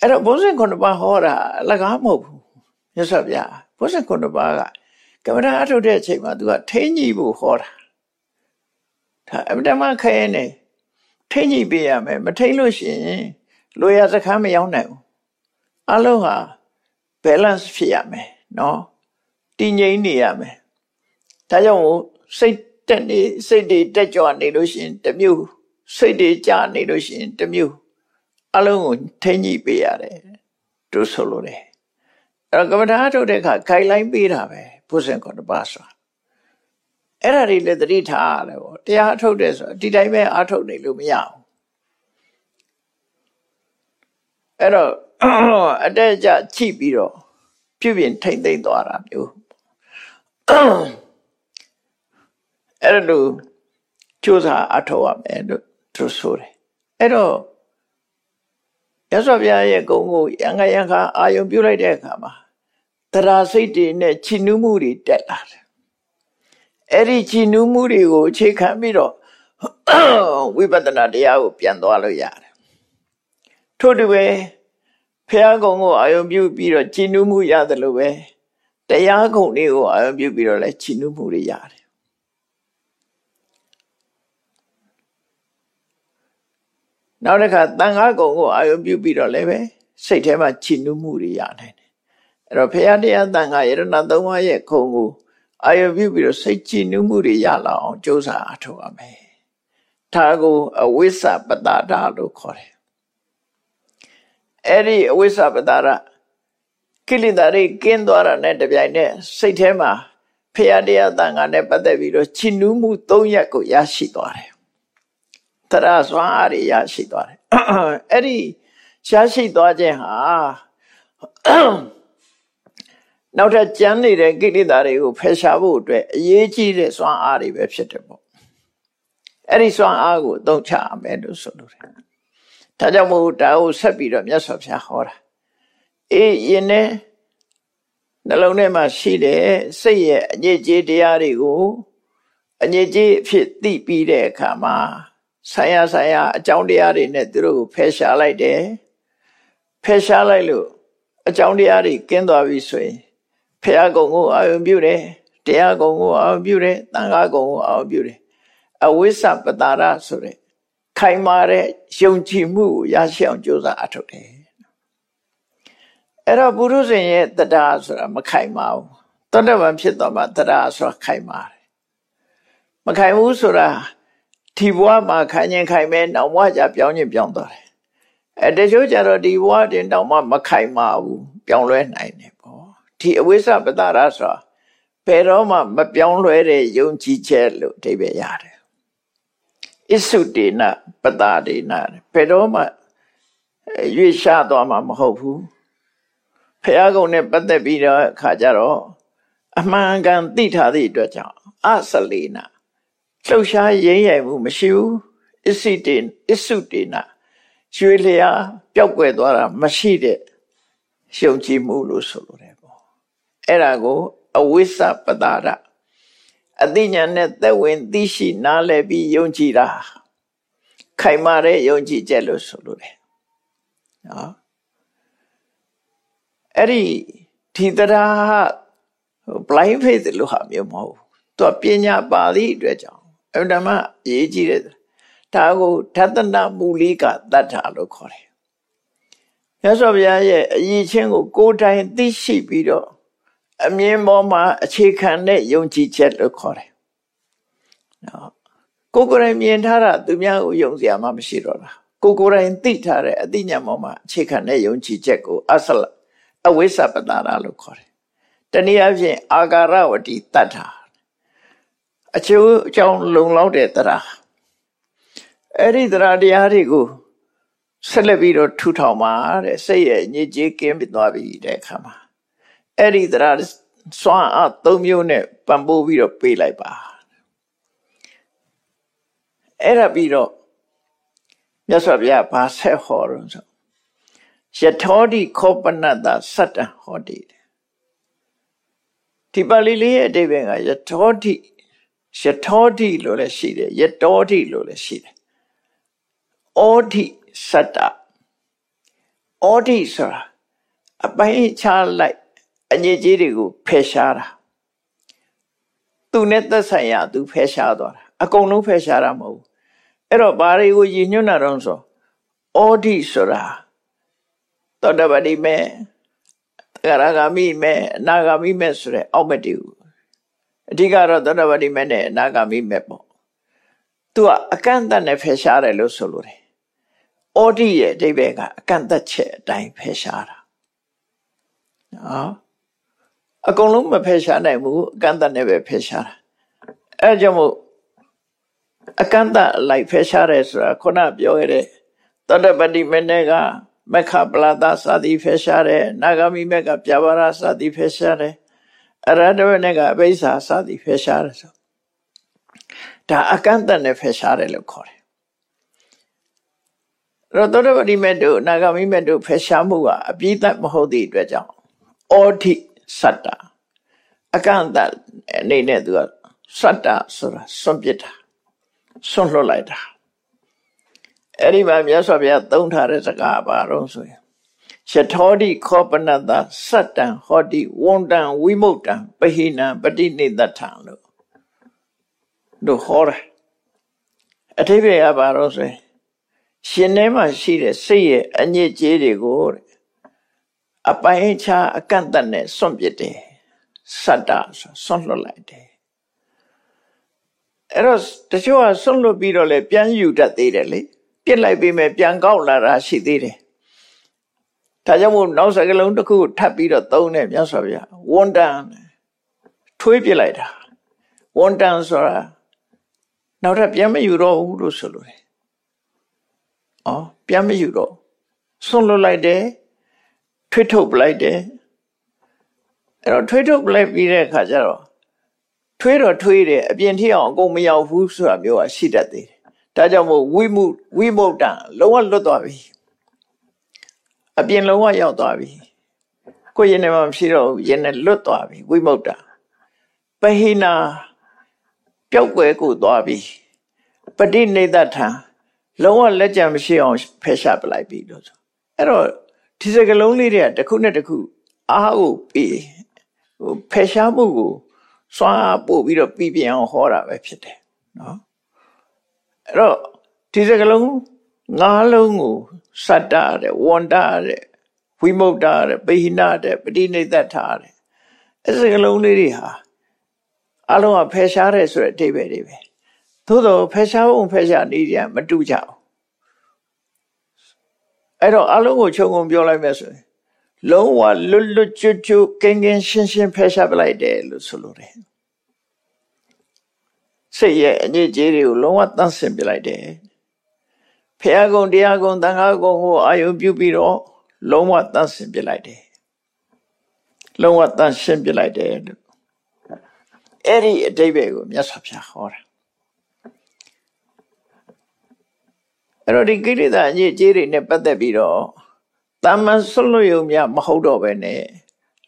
အဲ့တော့ဘုဇင်ခုနှစ်ပါးဟောတာအလကားမဟုတ်ဘူး မြတ်စွာဘုရားဘုဇင်ခုနှစ်ပါးကကမ္မဋ္ဌာန်းအထုတ်တဲ့အချိန်မှာသူကထိန်းကြီးဖို့ဟောတာဒါအမြဲတမ်းခဲနေထိန်းကြီးပေးရမယ်မထိန်းလို့ရှိရင်လိုရစခန်းမရောက်နိုင်ဘူးအလုံးဟာ balance ဖြစ်ရမယ်နော်တည်ငြိမ်နေရမယ်ဒါကြောင့်စိတ်တက်နေစိတ်တွေတက်ကြွနေလို့ရှိရင်တမျိုးစိတ်တွေကြာနေလို့ရှိရင်တမျိုးအလုံးကိုထိန်းကြီးပေးရတယ်သူဆိုလိုတယ်အဲ့ တော့ကမ္ဘာထားထုတ်တဲ့အခါ guideline ပေးတာပဲဘုဇင်ကောတပါဆိုအဲ့ဒါတွေလည်းသတိထားရတယ်ပေါ့တရားအထုတ်တယ်ဆိုဒီတိုင်းပဲအထုတ်နေလို့မရဘူးအဲ့တော့အတက်အကျချိပြီးတော့ပြုပြင်ထိမ့်သိမ့်သွားတာမျိုးအဲ့လိုကြိုးစားအထောက်ရမယ်လို့သူဆိုတယ်အဲ့တော့ရသော်ဘုရားရဲ့ဂုံကိုရံခါရံခါအာယုံပြုလိုက်တဲ့အခါမှာ တရားစိတ်တွေနဲ့ချီနူးမှုတွေတက်လာတယ်အဲ့ဒီချီနူးမှုတွေကိုအခြေခံပြီးတော့ဝိပဿနာတရားကိုပြန်သွားလို့ရတယ်ထို့တူပဲဖះကုံကိုအာယုံပြုပြီးတော့ချီနူးမှုရတယ်လို့ပဲတရားကုံတွေကိုအာယုံပြုပြီးတော့လဲချီနူးမှုတွေရတယ်နောက်တစ်ခါတန်ခါကုံကိုအာယုံပြုပြီးတော့လည်းပဲစိတ်ထဲမှာချီနူးမှုတွေရနိုင်တယ် အဲ့တော့ဖရာတရားတန်ခါယရဏသုံးပါးရဲ့ခုံကိုအာယုံပြုပြီးတော့စိတ်ချီနူးမှုတွေရလာအောင်ကြိုးစားအထောက်ရမယ်ဒါကိုအဝိစ္စပတ္တာလို့ခေါ်တယ်အဲ့ဒီအဝိစ္စပတ္တာကိလေသာတွေကင်းသွားတာနဲ့တပြိုင်နက်စိတ်ထဲမှာဖရာတရားတန်ခါနဲ့ပတ်သက်ပြီးတော့ချီနူးမှု၃ရက်ကိုရရှိသွားတယ်တရားစွမ်းအားတွေရရှိသွားတယ်အဲ့ဒီရရှိသွားခြင်းဟာ နောက်ထပ်ကြမ်းနေတဲ့ကိလေသာတွေကိုဖယ်ရှားဖို့အတွက်အရေးကြီးတဲ့စွမ်းအားတွေပဲဖြစ်တယ်ပေါ့အဲ့ဒီစွမ်းအားကိုသုံးချရမယ်လို့ဆိုလိုတယ်ဒါကြောင့်မို့ဒါကိုဆက်ပြီးတော့မြတ်စွာဘုရားဟောတာအေးယင်းနဲ့နှလုံးထဲမှာရှိတဲ့စိတ်ရဲ့အညစ်အကြေးတရားတွေကိုအညစ်အကြေးအဖြစ်သိပြီးတဲ့အခါမှာဆိုင်ရဆိုင်ရအကြောင်းတရားတွေနဲ့သူတို့ကိုဖယ်ရှားလိုက်တယ်ဖယ်ရှားလိုက်လို့အကြောင်းတရားတွေကင်းသွားပြီဆိုရင် ဖះကုံကိုအာရုံပြုတယ်တရားကုံကိုအာရုံပြုတယ်တန်ခါကုံကိုအာရုံပြုတယ်အဝိစ္စပတာရဆိုတဲ့ခိုင်မာတဲ့ယုံကြည်မှုကိုရရှိအောင်ကြိုးစားအထောက်တယ်အဲ့တော့ပုရုဇဉ်ရဲ့တရားဆိုတာမခိုင်မာဘူးသောတပန်ဖြစ်တော့မှတရားဆိုတာခိုင်မာတယ်မခိုင်ဘူးဆိုတာဒီဘဝမှာခိုင်ရင်ခိုင်မဲနောက်ဘဝကျပြောင်းရင်ပြောင်းသွားတယ်အဲတချို့ကျတော့ဒီဘဝတင်တောင်မှမခိုင်မာဘူးပြောင်းလဲနိုင်တယ်ပေါ့ ဒီအဝိဇ္ဇပတာရဆိုတာဘယ်တော့မှမပြောင်းလဲတဲ့ယုံကြည်ချက်လို့အဓိပ္ပာယ်ရတယ်အစ္စုတေနပတာဒေနဘယ်တော့မှရွေ့ရှားသွားမှာမဟုတ်ဘူးဖះကုံနဲ့ပတ်သက်ပြီးတော့ခါကြတော့အမှန်ကန်သိထားသည့်အတွက်ကြောင့်အစလေနာလှုပ်ရှားရင်းရိုင်မှုမရှိဘူးအစ္စိတေအစ္စုတေနာရွှေလျာပျောက်ကွယ်သွားတာမရှိတဲ့ရှုံကြည်မှုလို့ဆိုလိုတယ်ပေါ့ အဲ့ဒါကိုအဝိစ္စပတာရအသိဉာဏ်နဲ့သက်ဝင်သိရှိနားလည်ပြီးယုံကြည်တာခိုင်မာတဲ့ယုံကြည်ချက်လို့ဆိုလိုတယ်နော်အဲ့ဒီဒီတရား blind faith လို့ဟာမျိုးမဟုတ်ဘူးသူပညာပါသည့်အတွက်ကြောင့်အမှန်တမ်းအရေးကြီးတယ်ဒါကိုဓတနမူလိကတတ္ထာလို့ခေါ်တယ်မြတ်စွာဘုရားရဲ့အရေးချင်းကိုကိုယ်တိုင်သိရှိပြီးတော့ အမြင်ပေါ်မှာအခြေခံတဲ့ယုံကြည်ချက်လို့ခေါ်တယ်နော်ကိုယ်ကိုယ်တိုင်မြင်ထားတာသူများကိုယုံစရာမှမရှိတော့တာကိုယ်ကိုယ်တိုင်သိထားတဲ့အသိဉာဏ်ပေါ်မှာအခြေခံတဲ့ယုံကြည်ချက်ကိုအဆလအဝိစ္စပတာရလို့ခေါ်တယ်တနည်းအားဖြင့်အာကာရဝတိတတ္ထာအကျိုးအကြောင်းလုံလောက်တဲ့တရားအဲ့ဒီတရားတရားတွေကိုဆက်လက်ပြီးတော့ထူထောင်ပါတဲ့စိတ်ရဲ့ညစ်ကြေးကင်းပြီးသွားပြီတဲ့အခါမှာ အဲ့ဒီတရားစွမ်းအားသုံးမျိုးနဲ့ပံ့ပိုးပြီးတော့ပေးလိုက်ပါအဲ့ဒါပြီးတော့မြတ်စွာဘုရားဘာဆက်ဟောတော့ဆိုယထောတိခောပနတ္တစတ္တဟောတိဒီပါဠိလေးရဲ့အဓိပ္ပာယ်ကယထောတိယထောတိလို့လည်းရှိတယ်ယတောတိလို့လည်းရှိတယ်ဩတိစတ္တဩတိဆိုတာအပိုင်းခြားလိုက် အညစ်အကြေးတွေကိုဖယ်ရှားတာသူနဲ့သက်ဆိုင်ရာသူဖယ်ရှားသွားတာအကုန်လုံးဖယ်ရှားတာမဟုတ်ဘူးအဲ့တော့ဘာတွေကိုရည်ညွှန်းတာတော့ဆိုဩတိဆိုတာသောတပတိမေကရဂမိမေအနာဂမိမေဆိုတဲ့အောက်မတူအဓိကတော့သောတပတိမေနဲ့အနာဂမိမေပေါ့သူကအကန့်အသတ်နဲ့ဖယ်ရှားတယ်လို့ဆိုလိုတယ်ဩတိရဲ့အဓိပ္ပာယ်ကအကန့်အသတ်ချက်အတိုင်းဖယ်ရှားတာနော် အကုန်လုံးမဖယ်ရှားနိုင်ဘူးအကန့်အသတ်နဲ့ပဲဖယ်ရှားတာအဲကြောင့်မို့အကန့်အသတ်လိုက်ဖယ်ရှားတယ်ဆိုတာခုနပြောခဲ့တဲ့သောတပတိမေနဲ့ကမခပလာတာစသည်ဖယ်ရှားတယ်နာဂမိမေကပြဘာရစသည်ဖယ်ရှားတယ်အရဟတဝနဲ့ကအဘိဓါစသည်ဖယ်ရှားတယ်ဆိုဒါအကန့်အသတ်နဲ့ဖယ်ရှားတယ်လို့ခေါ်တယ်အဲ့တော့သောတပတိမေတို့နာဂမိမေတို့ဖယ်ရှားမှုကအပြည့်တ်မဟုတ်သည့်အတွက်ကြောင့်ဩထိ စတ္တအကန့်အသတ်အနေနဲ့သူကစတ္တဆိုတာစွန့်ပစ်တာစွန့်လွတ်လိုက်တာအဲ့ဒီမှာမြတ်စွာဘုရားသုံးထားတဲ့စကားပါတော့ဆိုရင်ယထောတိခောပနတစတ္တံဟောတိဝန္တံဝိမုတ်တံပဟိနံပတိနိတထံလို့တို့ဟောတယ်အထိပ္ပယ်ကပါတော့ဆိုရင်ရှင်ထဲမှာရှိတဲ့စိတ်ရဲ့အညစ်အကြေးတွေကို အပိုင်းခြားအကန့်အသတ်နဲ့စွန့်ပစ်တယ်စတ္တဆိုစွန့်လွတ်လိုက်တယ်အဲ့တော့တချို့ကစွန့်လွတ်ပြီးတော့လည်းပြန်ယူတတ်သေးတယ်လေပြစ်လိုက်ပြီးမှပြန်ကောက်လာတာရှိသေးတယ်ဒါကြောင့်မို့နောက်စကလုံးတစ်ခုထပ်ပြီးတော့သုံးတယ်မြတ်စွာဘုရားဝန်တန်ထွေးပြစ်လိုက်တာဝန်တန်ဆိုတာနောက်ထပ်ပြန်မယူတော့ဘူးလို့ဆိုလို့တယ်။အော်ပြန်မယူတော့ဆွန့်လွတ်လိုက်တယ် ထွေးထုတ်ပလိုက်တယ်အဲ့တော့ထွေးထုတ်ပလိုက်ပြီးတဲ့အခါကျတော့ထွေးတော့ထွေးတယ်အပြင်ထိအောင်အကုန်မရောက်ဘူးဆိုတာမျိုးကရှိတတ်သေးတယ်ဒါကြောင့်မို့ဝိမှုဝိမုတ်တံလုံးဝလွတ်သွားပြီအပြင်လုံးဝရောက်သွားပြီကိုယ်ရင်ထဲမှာမရှိတော့ဘူးရင်နဲ့လွတ်သွားပြီဝိမု ക്ത ပဟိနာပျောက်ွယ်ကိုသွားပြီပဋိနေတထံလုံးဝလက်ကြံမရှိအောင်ဖယ်ရှားပလိုက်ပြီလို့ဆိုအဲ့တော့ ဒီစကလုံးလေးတွေကတစ်ခုနဲ့တစ်ခုအားကိုပြီးဟိုဖယ်ရှားမှုကိုစွမ်းပို့ပြီးတော့ပြီးပြအောင်ဟောတာပဲဖြစ်တယ်နော်အဲ့တော့ဒီစကလုံးငါးလုံးကိုစတ္တတဲ့ဝန္တာတဲ့ဝိမု ക്ത တဲ့ပိဟိနတဲ့ပဋိနေတ္ထာတဲ့အဲ့စကလုံးလေးတွေဟာအလုံးကဖယ်ရှားတယ်ဆိုတဲ့အဓိပ္ပာယ်တွေပဲသို့တော့ဖယ်ရှားဖို့ဖယ်ရှားနေကြမတူကြဘူး အဲ့တော့အလုံးကိုခြုံငုံပြောလိုက်မယ်ဆိုရင်လုံးဝလွတ်လွတ်ကျွတ်ကျွတ်ကင်းကင်းရှင်းရှင်းဖယ်ရှားပလိုက်တယ်လို့ဆိုလိုတယ်စိတ်ရဲ့အညစ်အကြေးတွေကိုလုံးဝတန့်စင်ပြလိုက်တယ်ဖះကုံတရားကုံတန်ခါကုံကိုအာယုပြုပြီးတော့လုံးဝတန့်စင်ပြလိုက်တယ်လုံးဝတန့်ရှင်းပြလိုက်တယ်လို့အဲ့ဒီအတိတ်ပဲကိုမြတ်စွာဘုရားဟောတာ အဲ့တော့ဒီကိရိတာအညစ်အကြေးတွေနဲ့ပတ်သက်ပြီးတော့တာမန်ဆွလွတ်ယုံများမဟုတ်တော့ပဲနဲ့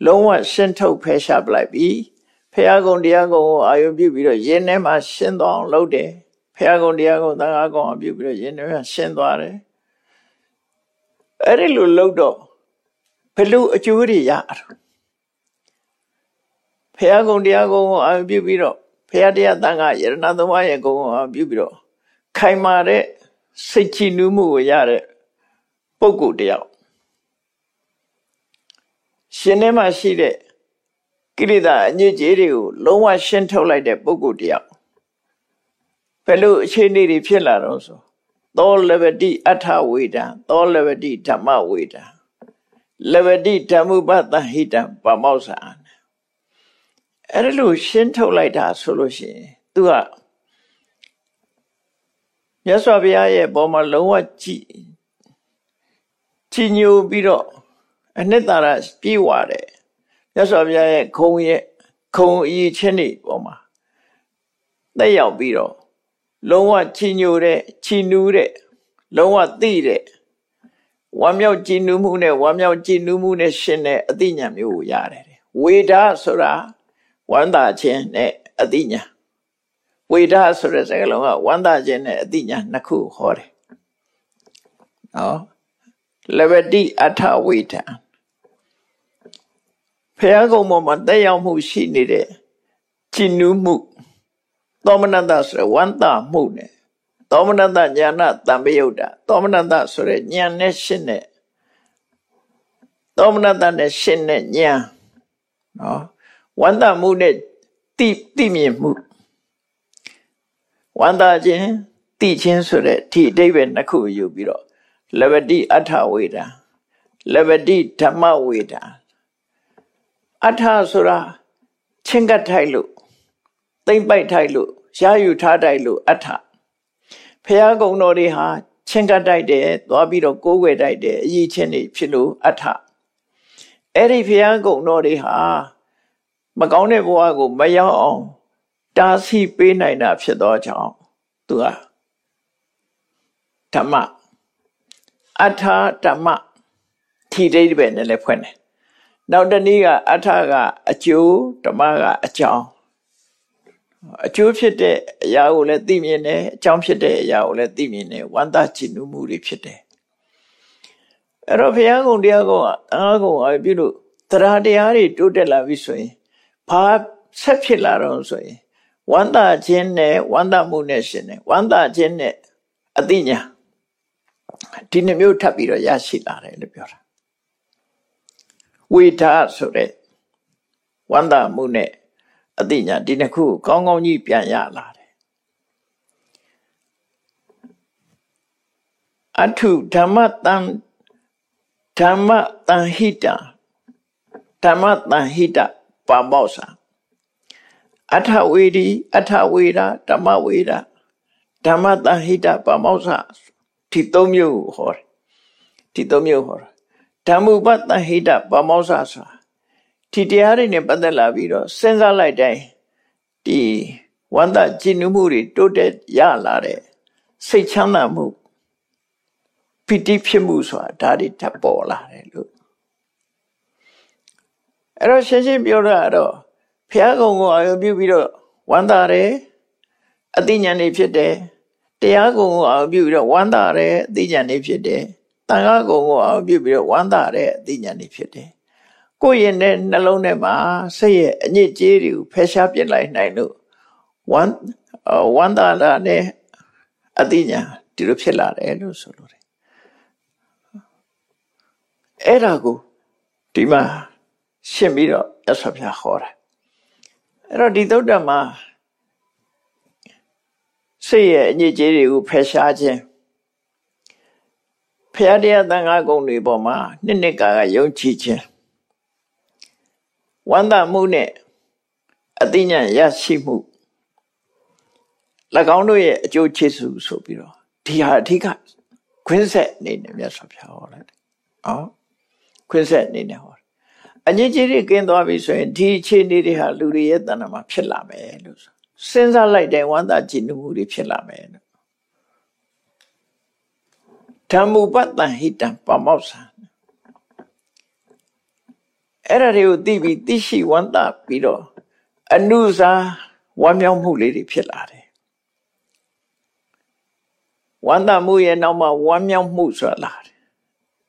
လုံးဝရှင်းထုတ်ဖယ်ရှားပလိုက်ပြီးဖះကုံတရားကုံကိုအာယုပြုပြီးတော့ယင်းထဲမှာရှင်းသွားအောင်လုပ်တယ်ဖះကုံတရားကုံသံဃာကုံအပြုပြီးတော့ယင်းထဲမှာရှင်းသွားတယ်အဲ့ဒီလိုလုပ်တော့ဘလို့အကျိုးတွေရတာဖះကုံတရားကုံကိုအာယုပြုပြီးတော့ဖះတရားသံဃာယရဏသုံးပါးရဲ့ကုံကိုအာယုပြုပြီးတော့ခိုင်မာတဲ့ စိတ်ချနူးမှုကိုရတဲ့ပုဂ္ဂိုလ်တယောက်ရှင်ထဲမှာရှိတဲ့ကိရိတာအညစ်အကြေးတွေကိုလုံးဝရှင်းထုတ်လိုက်တဲ့ပုဂ္ဂိုလ်တယောက်ဘယ်လိုအခြေအနေတွေဖြစ်လာတော့ဆိုသောလဝတိအထဝေဒံသောလဝတိဓမ္မဝေဒံလဝတိဓမ္မပတ္တဟိတံပမောဇာအဲ့ဒါလို့ရှင်းထုတ်လိုက်တာဆိုလို့ရှိရင် तू က မြတ်စွာဘုရားရဲ့ဘောမှာလုံးဝကြည်ကြည်ညိုပြီးတော့အနှစ်သာရပြေးဝတယ်မြတ်စွာဘုရားရဲ့ခုံရဲ့ခုံအရေးချင်းတွေပေါ်မှာတက်ရောက်ပြီးတော့လုံးဝချီညိုတဲ့ချီနူးတဲ့လုံးဝသိတဲ့ဝမ်းမြောက်ကြည်နူးမှုနဲ့ဝမ်းမြောက်ကြည်နူးမှုနဲ့ရှင်တဲ့အသိဉာဏ်မျိုးကိုရတယ်ဝေဒဆိုတာဝမ်းသာခြင်းနဲ့အသိဉာဏ် ဝေဒဆိုတဲ့စကားလုံးကဝမ်းသာခြင်းနဲ့အသိဉာဏ်နှစ်ခုဟောတယ်နော်လဘတိအထဝေဒံဖះကုံပေါ်မှာတက်ရောက်မှုရှိနေတဲ့ကြည်နူးမှုသောမနတဆိုတဲ့ဝန္တာမှုနဲ့သောမနတညာနာတံပယုတ်တာသောမနတဆိုတဲ့ညာနဲ့ရှင်းတဲ့သောမနတနဲ့ရှင်းတဲ့ညာနော်ဝန္တာမှုနဲ့တိတိမြင်မှု ဝန္တာခြင်းတိခြင်းဆိုတဲ့ဒီအတိပ္ပယ်နှစ်ခုယူပြီးတော့လဘတိအထဝေဒာလဘတိဓမ္မဝေဒာအထဆိုတာချင်းကတ်ထိုက်လို့သိမ့်ပိုက်ထိုက်လို့ရယူထားတိုက်လို့အထဖះကုံတော်တွေဟာချင်းကတ်တိုက်တယ်သွားပြီးတော့ကိုးကွယ်တိုက်တယ်အရေးချင်းတွေဖြစ်လို့အထအဲ့ဒီဖះကုံတော်တွေဟာမကောင်းတဲ့ဘဝကိုမရောက်အောင် တားဆီးပေးနိုင်တာဖြစ်သောကြောင့်သူကဓမ္မအထာဓမ္မထီတိတ်ပဲနဲ့လည်းဖွင့်တယ်နောက်တနည်းကအထာကအကျိုးဓမ္မကအကြောင်းအကျိုးဖြစ်တဲ့အရာကိုလည်းသိမြင်တယ်အကြောင်းဖြစ်တဲ့အရာကိုလည်းသိမြင်တယ်ဝမ်းသာချင်နူးမှုတွေဖြစ်တယ်အဲ့တော့ဘုရားကုံတရားကုံကအားကုံအပြုလို့တရားတရားတွေတိုးတက်လာပြီဆိုရင်ဘာဆက်ဖြစ်လာတော့ဆိုရင် ဝမ်းသာခြင်းနဲ့ဝမ်းသာမှုနဲ့ရှင်တယ်ဝမ်းသာခြင်းနဲ့အသိဉာဏ်ဒီနှမျိုးထပ်ပြီးတော့ရရှိလာတယ်လို့ပြောတာဝိဓာဆိုတဲ့ဝမ်းသာမှုနဲ့အသိဉာဏ်ဒီနှစ်ခုကောင်းကောင်းကြီးပြန်ရလာတယ်အထုဓမ္မတံဓမ္မတံဟိတဓမ္မတံဟိတပါမောစာ အထဝေဒီအထဝေဒဓမ္မဝေဒဓမ္မတံဟိတပါမောစာဒီသုံးမျိုးဟောတယ်ဒီသုံးမျိုးဟောတာဓမ္မုပတံဟိတပါမောစာဆိုတာဒီတရားတွေနဲ့ပတ်သက်လာပြီးတော့စဉ်းစားလိုက်တိုင်းဒီဝန္တကြည်နူးမှုတွေတိုးတက်ရလာတဲ့စိတ်ချမ်းသာမှုပီတိဖြစ်မှုဆိုတာဒါတွေထပ်ပေါ်လာတယ်လို့အဲ့တော့ရှင်းရှင်းပြောတာတော့ ဘုရားကုံကိုအာရုံပြုပြီးတော့ဝမ်းသာတယ်အသိဉာဏ်တွေဖြစ်တယ်တရားကုံကိုအာရုံပြုပြီးတော့ဝမ်းသာတယ်အသိဉာဏ်တွေဖြစ်တယ်တန်ခါကုံကိုအာရုံပြုပြီးတော့ဝမ်းသာတယ်အသိဉာဏ်တွေဖြစ်တယ်ကိုယ့်ရဲ့နဲ့နှလုံးထဲမှာစိတ်ရဲ့အညစ်အကြေးတွေကိုဖယ်ရှားပြစ်လိုက်နိုင်လို့ဝမ်းဝမ်းသာတာနဲ့အသိဉာဏ်ဒီလိုဖြစ်လာတယ်လို့ဆိုလို့တယ်အဲ့ဒါကိုဒီမှာရှင်းပြီးတော့ရသော်ပြဟောတာ အဲ့တော့ဒီသုဒ္ဓမှာစိတ်ရဲ့အညစ်အကြေးတွေကိုဖယ်ရှားခြင်းဖရာတရားသံဃာကုံတွေပေါ်မှာနှစ်နှစ်ကာကယုံကြည်ခြင်းဝန္တာမှုနဲ့အသိဉာဏ်ရရှိမှု၎င်းတို့ရဲ့အကျိုးချေစုဆိုပြီးတော့ဒီဟာအဓိကခွင်းဆက်အနေနဲ့မြတ်စွာဘုရားဟောလိုက်တယ်။ဟောခွင်းဆက်အနေနဲ့ဟော အညစ်အကြေးတွေကင်းသွားပြီဆိုရင်ဒီအခြေအနေတွေဟာလူတွေရဲ့တဏ္ဍာမှာဖြစ်လာမယ်လို့စဉ်းစားလိုက်တဲ့ဝန္တာကြည်နမှုတွေဖြစ်လာမယ်လို့ဓမ္မုပတ္တံဟိတံပမောက္ဆံအဲ့ဒါတွေကိုသိပြီးသိရှိဝန္တာပြီးတော့အနုစာဝမ်းမြောက်မှုလေးတွေဖြစ်လာတယ်ဝမ်းသာမှုရဲ့နောက်မှာဝမ်းမြောက်မှုဆိုတာလာတယ်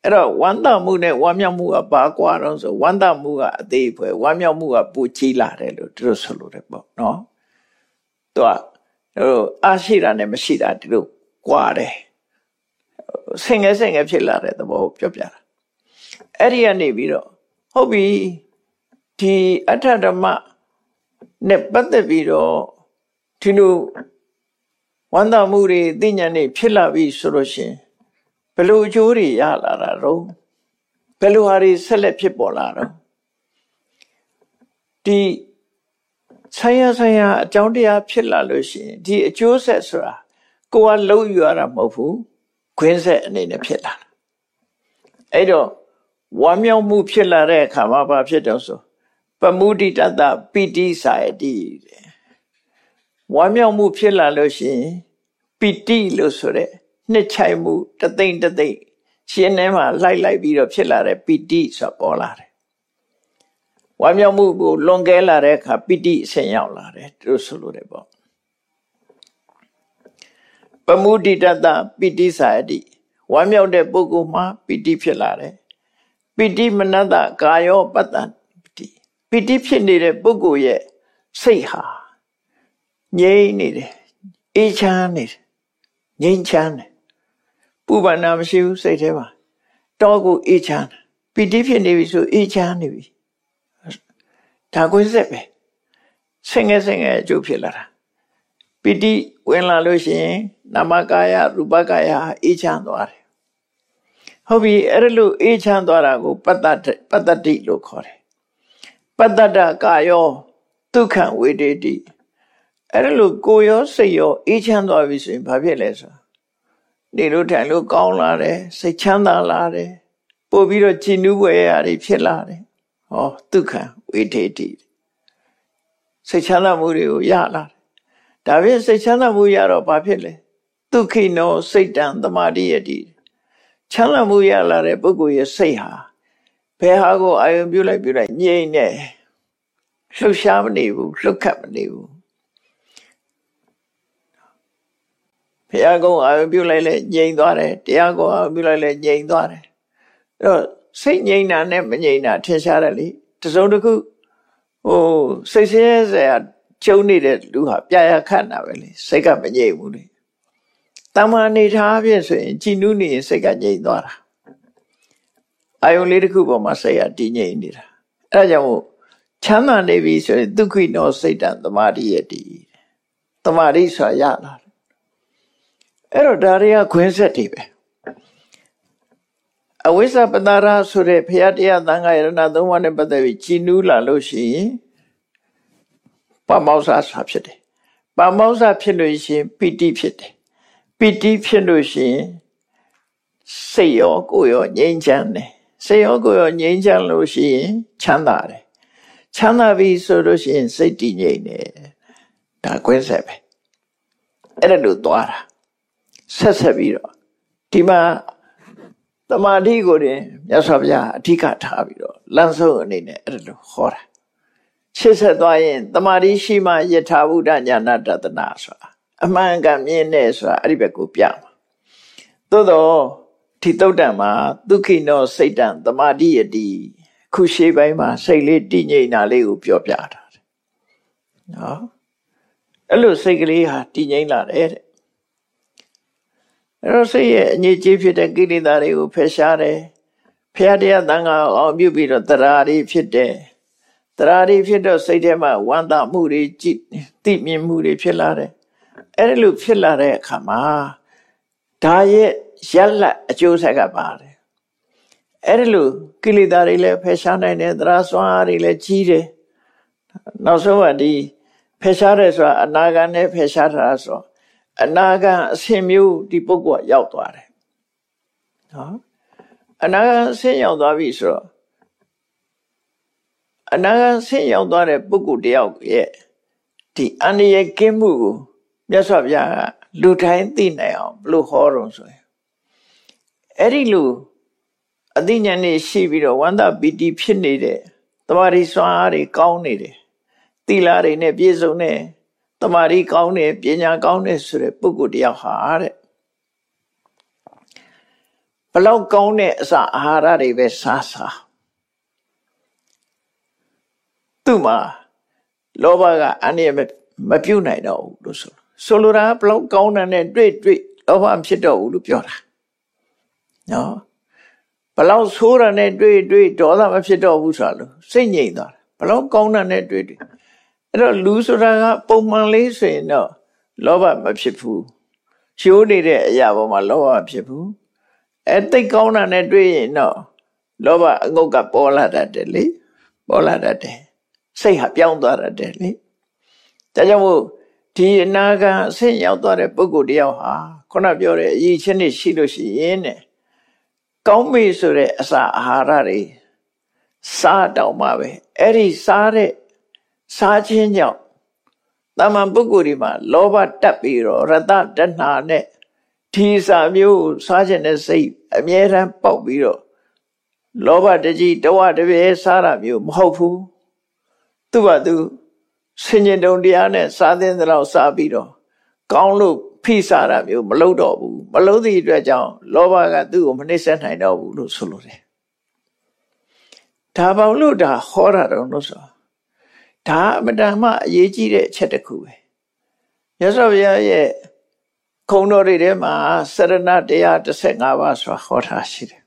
အဲ့တော့ဝမ်းသာမှုနဲ့ဝမ်းမြောက်မှုကဘာကွာတော့ဆိုဝမ်းသာမှုကအသေးဖွဲဝမ်းမြောက်မှုကပူကြီးလာတယ်လို့သူတို့ဆိုလို့တယ်ပေါ့နော်သူကဟိုအားရှိတာနဲ့မရှိတာဒီလိုကွာတယ်ဆင်ငယ်ဆင်ငယ်ဖြစ်လာတဲ့သဘောကိုပြောပြတာအဲ့ဒီကနေပြီးတော့ဟုတ်ပြီဒီအထဓမ္မနဲ့ပတ်သက်ပြီးတော့ဒီလိုဝမ်းသာမှုတွေသိဉာဏ်တွေဖြစ်လာပြီဆိုလို့ရှင် ဘယ်လိုအကျိုးတွေရလာတာတော့ဘယ်လိုဟာတွေဆက်လက်ဖြစ်ပေါ်လာတော့ဒီဆိုင်ရဆိုင်ရအကြောင်းတရားဖြစ်လာလို့ရှိရင်ဒီအကျိုးဆက်ဆိုတာကိုကလုံးယူရတာမဟုတ်ဘူးခွင်းဆက်အနေနဲ့ဖြစ်လာတာအဲ့တော့ဝမ်းမြောက်မှုဖြစ်လာတဲ့အခါမှာဘာဖြစ်တော့ဆိုပမုဒိတတပိတိစာယတိဝမ်းမြောက်မှုဖြစ်လာလို့ရှိရင်ပီတိလို့ဆိုတဲ့ နှစ်ချိုက်မှုတသိမ့်တသိမ့်ရှင်ထဲမှာလိုက်လိုက်ပြီးတော့ဖြစ်လာတဲ့ပီတိဆိုပေါ်လာတယ်ဝမ်းမြောက်မှုကိုလွန်ကဲလာတဲ့အခါပီတိအဆင့်ရောက်လာတယ်သူတို့ဆိုလို့တယ်ပေါ့ပမုဒိတတပီတိစာယတိဝမ်းမြောက်တဲ့ပုဂ္ဂိုလ်မှာပီတိဖြစ်လာတယ်ပီတိမနတကာယောပတ္တပီတိပီတိဖြစ်နေတဲ့ပုဂ္ဂိုလ်ရဲ့စိတ်ဟာငြိမ့်နေတယ်အေးချမ်းနေတယ်ငြိမ်းချမ်းတယ် ပူပန်တာမရှိဘူးစိတ်ထဲမှာတောကိုအေးချမ်းပီတိဖြစ်နေပြီဆိုအေးချမ်းနေပြီဒါကိုစက်ပဲဆင်ငယ်ဆင်ငယ်အကျိုးဖြစ်လာတာပီတိဝင်လာလို့ရှိရင်နာမကာယရူပကာယအေးချမ်းသွားတယ်ဟုတ်ပြီအဲ့ဒါလို့အေးချမ်းသွားတာကိုပတ္တပတ္တတိလို့ခေါ်တယ်ပတ္တတကာယောဒုက္ခဝေဒေတိအဲ့ဒါလို့ကိုရောစိတ်ရောအေးချမ်းသွားပြီဆိုရင်ဘာဖြစ်လဲဆို နေလို့ထိုင်လို့ကောင်းလာတယ်စိတ်ချမ်းသာလာတယ်ပို့ပြီးတော့ကြည်နူးွယ်ရာတွေဖြစ်လာတယ်ဟောဒုက္ခဝိထေတိစိတ်ချမ်းသာမှုတွေကိုရလာတယ်ဒါဖြင့်စိတ်ချမ်းသာမှုရတော့ဘာဖြစ်လဲဒုက္ခိနောစိတ်တံသမာဓိယတိချမ်းသာမှုရလာတဲ့ပုဂ္ဂိုလ်ရဲ့စိတ်ဟာဘယ်ဟာကိုအာယုံပြုလိုက်ပြုလိုက်ငြိမ့်နေလှုပ်ရှားမနေဘူးလှုပ်ခတ်မနေဘူး ဘုရားကုံအာရုံပြုလိုက်လဲငြိမ်သွားတယ်တရားကုံအာရုံပြုလိုက်လဲငြိမ်သွားတယ်အဲ့တော့စိတ်ငြိမ်တာနဲ့မငြိမ်တာထင်ရှားတယ်လေတစုံတစ်ခုဟိုစိတ်ဆင်းရဲစရာကျုံနေတဲ့လူဟာပြရခတ်တာပဲလေစိတ်ကမငြိမ်ဘူးလေတမန်နေထားဖြင့်ဆိုရင်ကြည်နူးနေရင်စိတ်ကငြိမ်သွားတာအာယုံလေးတစ်ခုပေါ်မှာစိတ်ကတည်ငြိမ်နေတာအဲဒါကြောင့်မို့ချမ်းသာနေပြီဆိုရင်ဒုက္ခိနောစိတ်တံသမာဓိရဲ့တည်သမာဓိဆိုရလာတယ် အဲ့တော့ဒါတွေကခွင်းဆက်တွေပဲအဝိဇ္ဇပတာရဆိုတဲ့ဘုရားတရားသံဃာယရဏသုံးပါးနဲ့ပတ်သက်ပြီးကြည်နူးလာလို့ရှိရင်ပမောဇ္ဇဆာဖြစ်တယ်ပမောဇ္ဇဖြစ်လို့ရှိရင်ပီတိဖြစ်တယ်ပီတိဖြစ်လို့ရှိရင်စိတ်ရောကိုယ်ရောငြိမ်းချမ်းတယ်စိတ်ရောကိုယ်ရောငြိမ်းချမ်းလို့ရှိရင်ချမ်းသာတယ်ချမ်းသာပြီဆိုလို့ရှိရင်စိတ်တည်ငြိမ်တယ်ဒါကွင်းဆက်ပဲအဲ့ဒါလို့သွားတာ ဆက်ဆက်ပြီးတော့ဒီမှာတမာတိကိုတင်မြတ်စွာဘုရားအဓိကထားပြီးတော့လမ်းဆုံးအနေနဲ့အဲ့လိုဟောတာရှစ်ဆက်သွားရင်တမာတိရှိမှယထာဘုဒ္ဓညာနာတတနာဆိုတာအမှန်ကန်မြင်နေဆိုတာအဲ့ဒီဘက်ကိုပြမှာသို့တော့ဒီတုတ်တံမှာဒုက္ခိနောစိတ်တံတမာတိယတိခုရှိပိုင်းမှာစိတ်လေးတည်ငြိမ်တာလေးကိုပြောပြတာနော်အဲ့လိုစိတ်ကလေးဟာတည်ငြိမ်လာတယ်တဲ့ အဲ့တော့စိတ်ရဲ့အငြိကြီးဖြစ်တဲ့ကိလေသာတွေကိုဖယ်ရှားတယ်ဖျားတရားတန်ခါအောင်ပြုပြီးတော့တရားတွေဖြစ်တယ်တရားတွေဖြစ်တော့စိတ်ထဲမှာဝမ်းသာမှုတွေကြည်သိမြင်မှုတွေဖြစ်လာတယ်အဲ့လိုဖြစ်လာတဲ့အခါမှာဒါရဲ့ရက်လက်အကျိုးဆက်ကပါတယ်အဲ့ဒီလိုကိလေသာတွေလည်းဖယ်ရှားနိုင်တယ်တရားစွမ်းအားတွေလည်းကြီးတယ်နောက်ဆုံးကဒီဖယ်ရှားတယ်ဆိုတာအနာဂတ်နဲ့ဖယ်ရှားတာဆို အနာဂတ်အဆင့်မျိုးဒီပုဂ္ဂိုလ်ရောက်သွားတယ်နော်အနာဂတ်အဆင့်ရောက်သွားပြီဆိုတော့အနာဂတ်အဆင့်ရောက်သွားတဲ့ပုဂ္ဂိုလ်တယောက်ရဲ့ဒီအန္တရာယ်ကင်းမှုကိုမြတ်စွာဘုရားကလူတိုင်းသိနိုင်အောင်ဘလို့ဟောတော့ဆိုရင်အဲ့ဒီလူအသိဉာဏ်နဲ့ရှိပြီးတော့ဝန္တာပီတိဖြစ်နေတဲ့တမာရီစွမ်းအားတွေကောင်းနေတယ်သီလတွေနဲ့ပြည့်စုံတဲ့ တမာရီကောင်းတယ်ပညာကောင်းတယ်ဆိုတဲ့ပုဂ္ဂိုလ်တယောက်ဟာတဲ့ဘလောက်ကောင်းတဲ့အစာအာဟာရတွေပဲစားစားသူ့မှာလောဘကအနည်းမပြုတ်နိုင်တော့ဘူးလို့ဆိုဆိုလိုတာဘလောက်ကောင်းတယ်နဲ့တွေ့တွေ့လောဘမဖြစ်တော့ဘူးလို့ပြောတာနော်ဘလောက်ဆိုးတာနဲ့တွေ့တွေ့ဒေါသမဖြစ်တော့ဘူးဆိုတာလို့စိတ်ငြိမ်သွားတယ်ဘလောက်ကောင်းတာနဲ့တွေ့တွေ့ အဲ့တော့လူဆိုတာကပုံမှန်လေးဆိုရင်တော့လောဘမဖြစ်ဘူးရှိုးနေတဲ့အရာပေါ်မှာလောဘမဖြစ်ဘူးအဲတိတ်ကောင်းတာနဲ့တွေ့ရင်တော့လောဘအငုတ်ကပေါ်လာတတ်တယ်လေပေါ်လာတတ်တယ်စိတ်ဟာပြောင်းသွားတတ်တယ်လေဒါကြောင့်မို့ဒီအနာဂံအဆင့်ရောက်သွားတဲ့ပုဂ္ဂိုလ်တယောက်ဟာခုနပြောတဲ့အရေးချင်းတွေရှိလို့ရှိရင်တဲ့ကောင်းပြီဆိုတဲ့အစာအာဟာရတွေစားတောင်မှပဲအဲ့ဒီစားတဲ့ စားခြင်းကြောင့်တာမန်ပုဂ္ဂိုလ်ဒီမှာလောဘတက်ပြီးတော့ရတတဏှာနဲ့ဒီစာမျိုးစားခြင်းနဲ့စိတ်အမြဲတမ်းပေါက်ပြီးတော့လောဘတကြီးတဝတပြေစားတာမျိုးမဟုတ်ဘူးသူ့ဘာသူဆင်ញင်တုံတရားနဲ့စားတဲ့လောက်စားပြီးတော့ကောင်းလို့ဖိစားတာမျိုးမလုပ်တော့ဘူးမလုပ်သည့်အတွက်ကြောင့်လောဘကသူ့ကိုမနှိမ့်ဆက်နိုင်တော့ဘူးလို့ဆိုလိုတယ်ဒါပေါလို့ဒါဟောတာတော့လို့ဆို ဒါအမတန်မှအရေးကြီးတဲ့အချက်တစ်ခုပဲရသော်ဘုရားရဲ့ခုံတော်တွေထဲမှာစရဏတရား15ပါးဆိုတာဟောထားရှိတယ်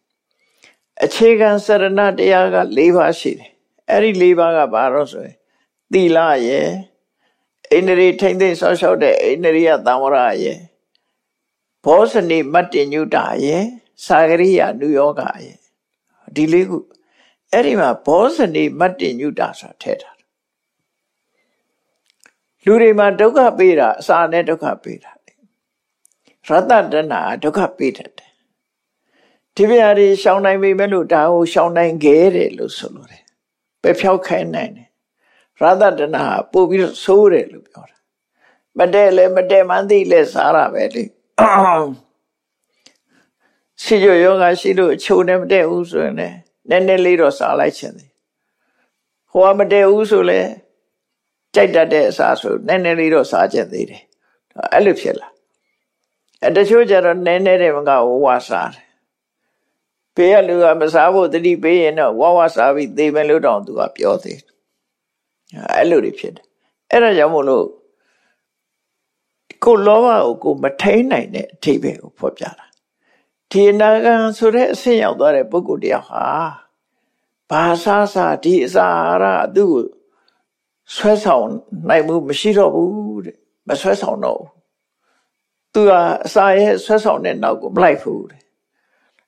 အခြေခံစရဏတရားက၄ပါးရှိတယ်အဲ့ဒီ၄ပါးကဘာလို့ဆိုရင်သီလရဲ့အိန္ဒြေထိမ့်သိမ့်ဆောက်ရှောက်တဲ့အိန္ဒြေယသံဝရရဲ့ဘောဇနိမတ္တညုတာရဲ့သာဂရိယနုယောဂရဲ့ဒီလေးခုအဲ့ဒီမှာဘောဇနိမတ္တညုတာဆိုတာထည့်ထားတယ် လူတွေမှာဒုက္ခပေးတာအစာနဲ့ဒုက္ခပေးတာရတ္တတနာဒုက္ခပေးတတ်တယ်ဒီပြားတွေရှောင်းနိုင်ပြီမဲ့လို့ဒါကိုရှောင်းနိုင်ခဲ့တယ်လို့ဆိုလိုတယ်ပဲဖြောက်ခိုင်းနိုင်တယ်ရသတနာပို့ပြီးတော့ဆိုးတယ်လို့ပြောတာမတဲလဲမတဲမှန်းသိလဲစားတာပဲလေရှိရယောဂရှိလို့အချိုနဲ့မတဲဘူးဆိုရင်လည်းနည်းနည်းလေးတော့စားလိုက်ခြင်းသည်ဟိုကမတဲဘူးဆိုလဲ ကြိုက်တတ်တဲ့အစာဆိုနည်းနည်းလေးတော့စားခြင်းသေးတယ်အဲ့လိုဖြစ်လာအဲတချို့ကျတော့နည်းနည်းတဲ့မကဝဝစားတယ်ဖေးရလူကမစားဖို့တတိပေးရင်တော့ဝဝစားပြီးသေမယ်လို့တောင်သူကပြောသေးတယ်အဲ့လိုတွေဖြစ်တယ်အဲ့ဒါကြောင့်မို့လို့ကိုလောဘကိုကိုမထိန်နိုင်တဲ့အထိပ္ပယ်ကိုဖော်ပြတာဒီအနာဂံဆိုတဲ့အဆင့်ရောက်သွားတဲ့ပုဂ္ဂိုလ်တယောက်ဟာဘာသာစာဒီအစာအာရသူ့ကို ဆွဲဆောင်နိုင်မှုမရှိတော့ဘူးတဲ့မဆွဲဆောင်တော့ဘူးသူကအစာရဲ့ဆွဲဆောင်တဲ့နောက်ကိုမလိုက်ဘူးတဲ့